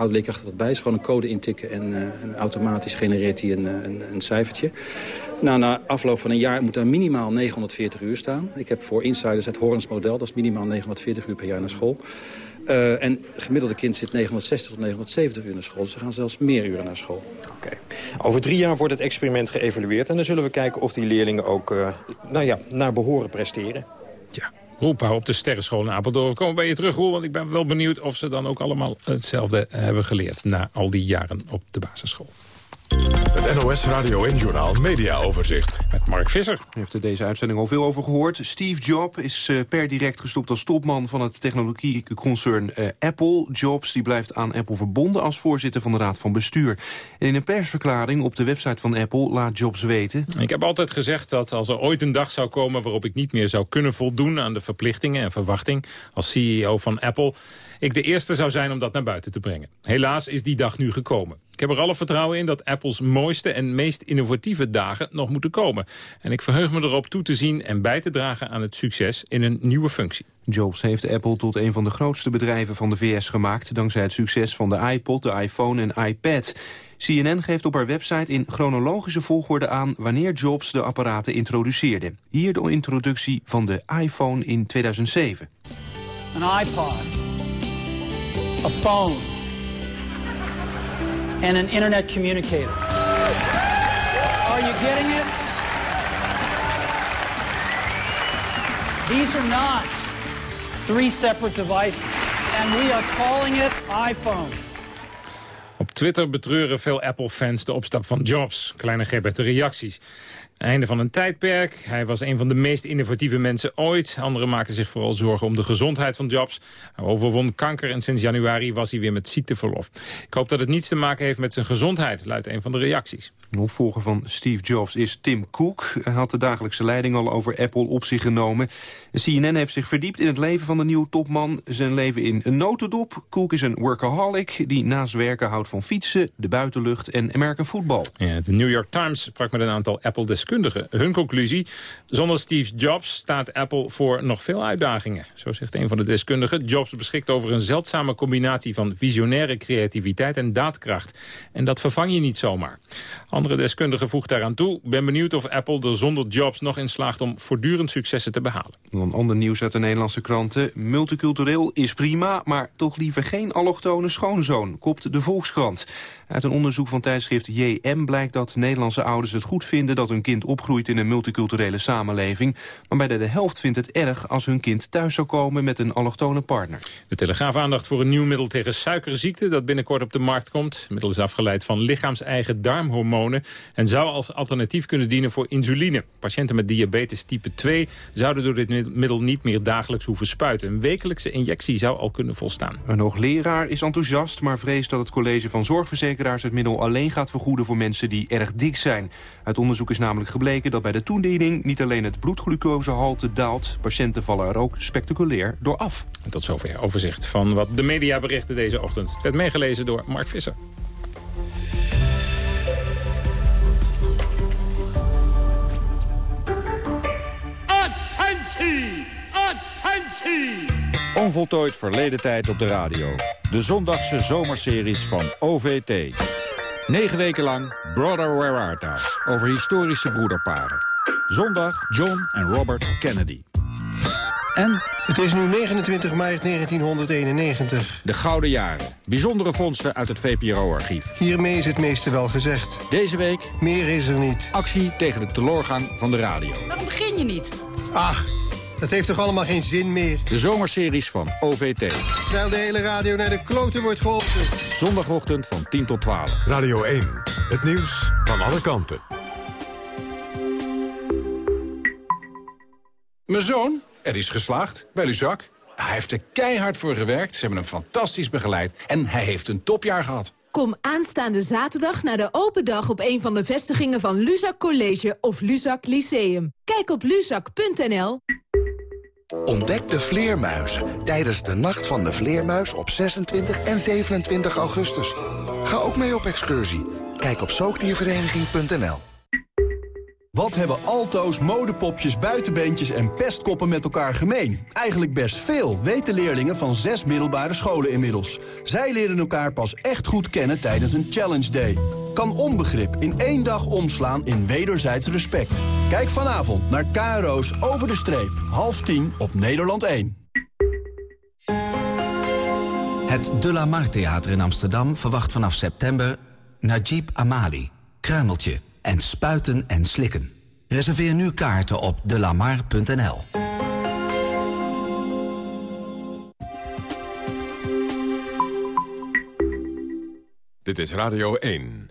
houdt leerkrachten dat bij. Is gewoon een code intikken en, uh, automatisch genereert hij een, een, een cijfertje. Nou, na afloop van een jaar moet er minimaal 940 uur staan. Ik heb voor insiders het Horens model, dat is minimaal 940 uur per jaar naar school. Uh, en het gemiddelde kind zit 960 tot 970 uur naar school. Dus ze gaan zelfs meer uren naar school. Oké. Over drie jaar wordt het experiment geëvalueerd. En dan zullen we kijken of die leerlingen ook uh, nou ja, naar behoren presteren. Ja. Roepa op de sterrenschool in Apeldoorn. Komen bij je terug, Roel, want ik ben wel benieuwd... of ze dan ook allemaal hetzelfde hebben geleerd... na al die jaren op de basisschool. Het NOS Radio en Journal Media Overzicht. Met Mark Visser. U heeft er deze uitzending al veel over gehoord. Steve Jobs is uh, per direct gestopt als topman van het technologieconcern uh, Apple. Jobs die blijft aan Apple verbonden als voorzitter van de Raad van Bestuur. En in een persverklaring op de website van Apple laat Jobs weten... Ik heb altijd gezegd dat als er ooit een dag zou komen waarop ik niet meer zou kunnen voldoen aan de verplichtingen en verwachting als CEO van Apple ik de eerste zou zijn om dat naar buiten te brengen. Helaas is die dag nu gekomen. Ik heb er alle vertrouwen in dat Apples mooiste en meest innovatieve dagen nog moeten komen. En ik verheug me erop toe te zien en bij te dragen aan het succes in een nieuwe functie. Jobs heeft Apple tot een van de grootste bedrijven van de VS gemaakt... dankzij het succes van de iPod, de iPhone en iPad. CNN geeft op haar website in chronologische volgorde aan... wanneer Jobs de apparaten introduceerde. Hier de introductie van de iPhone in 2007. Een iPod. A phone, and an internet communicator. Are you getting it? These are not three separate devices, and we are calling it iPhone. Op Twitter betreuren veel Apple-fans de opstap van Jobs. Kleine Gerbert de reacties. Einde van een tijdperk. Hij was een van de meest innovatieve mensen ooit. Anderen maakten zich vooral zorgen om de gezondheid van Jobs. Hij overwon kanker en sinds januari was hij weer met ziekteverlof. Ik hoop dat het niets te maken heeft met zijn gezondheid, luidt een van de reacties. De opvolger van Steve Jobs is Tim Cook. Hij had de dagelijkse leiding al over Apple op zich genomen. CNN heeft zich verdiept in het leven van de nieuwe topman. Zijn leven in een notendop. Cook is een workaholic die naast werken houdt van fietsen, de buitenlucht en American football. Ja, de New York Times sprak met een aantal Apple-deskundigen hun conclusie, zonder Steve Jobs staat Apple voor nog veel uitdagingen. Zo zegt een van de deskundigen. Jobs beschikt over een zeldzame combinatie van visionaire creativiteit en daadkracht. En dat vervang je niet zomaar. Andere deskundigen voegt daaraan toe. Ben benieuwd of Apple er zonder Jobs nog in slaagt om voortdurend successen te behalen. Dan ander nieuws uit de Nederlandse kranten. Multicultureel is prima, maar toch liever geen allochtone schoonzoon, kopt de Volkskrant. Uit een onderzoek van tijdschrift JM blijkt dat Nederlandse ouders het goed vinden dat hun kind opgroeit in een multiculturele samenleving. Maar bijna de helft vindt het erg als hun kind thuis zou komen met een allochtone partner. De Telegraaf aandacht voor een nieuw middel tegen suikerziekte dat binnenkort op de markt komt. Het middel is afgeleid van lichaams-eigen darmhormonen en zou als alternatief kunnen dienen voor insuline. Patiënten met diabetes type 2 zouden door dit middel niet meer dagelijks hoeven spuiten. Een wekelijkse injectie zou al kunnen volstaan. Een hoogleraar is enthousiast, maar vreest dat het college van zorgverzekeraars het middel alleen gaat vergoeden voor mensen die erg dik zijn. Uit onderzoek is namelijk gebleken dat bij de toediening niet alleen het bloedglucosehalte daalt, patiënten vallen er ook spectaculair door af. En tot zover overzicht van wat de media berichten deze ochtend. Het werd meegelezen door Mark Visser. Attentie! Attentie! Onvoltooid verleden tijd op de radio. De zondagse zomerseries van OVT. Negen weken lang Brother Where Art Thou? Over historische broederparen. Zondag John en Robert Kennedy. En... Het is nu 29 mei 1991. De Gouden Jaren. Bijzondere vondsten uit het VPRO-archief. Hiermee is het meeste wel gezegd. Deze week... Meer is er niet. Actie tegen de teleurgang van de radio. Waarom begin je niet? Ach, dat heeft toch allemaal geen zin meer? De zomerseries van OVT. Terwijl de hele radio naar de kloten wordt geholpen. Zondagochtend van 10 tot 12. Radio 1. Het nieuws van alle kanten. Mijn zoon, er is geslaagd bij Luzak. Hij heeft er keihard voor gewerkt, ze hebben hem fantastisch begeleid... en hij heeft een topjaar gehad. Kom aanstaande zaterdag naar de open dag op een van de vestigingen van Luzak College of Luzak Lyceum. Kijk op luzak.nl. Ontdek de vleermuizen tijdens de Nacht van de Vleermuis op 26 en 27 augustus. Ga ook mee op excursie. Kijk op zoogdiervereniging.nl. Wat hebben alto's, modepopjes, buitenbeentjes en pestkoppen met elkaar gemeen? Eigenlijk best veel, weten leerlingen van zes middelbare scholen inmiddels. Zij leren elkaar pas echt goed kennen tijdens een Challenge Day. Kan onbegrip in één dag omslaan in wederzijds respect. Kijk vanavond naar KRO's Over de Streep, half tien op Nederland 1. Het De La Mar Theater in Amsterdam verwacht vanaf september Najib Amali, Kruimeltje en Spuiten en Slikken. Reserveer nu kaarten op delamar.nl. Dit is Radio 1.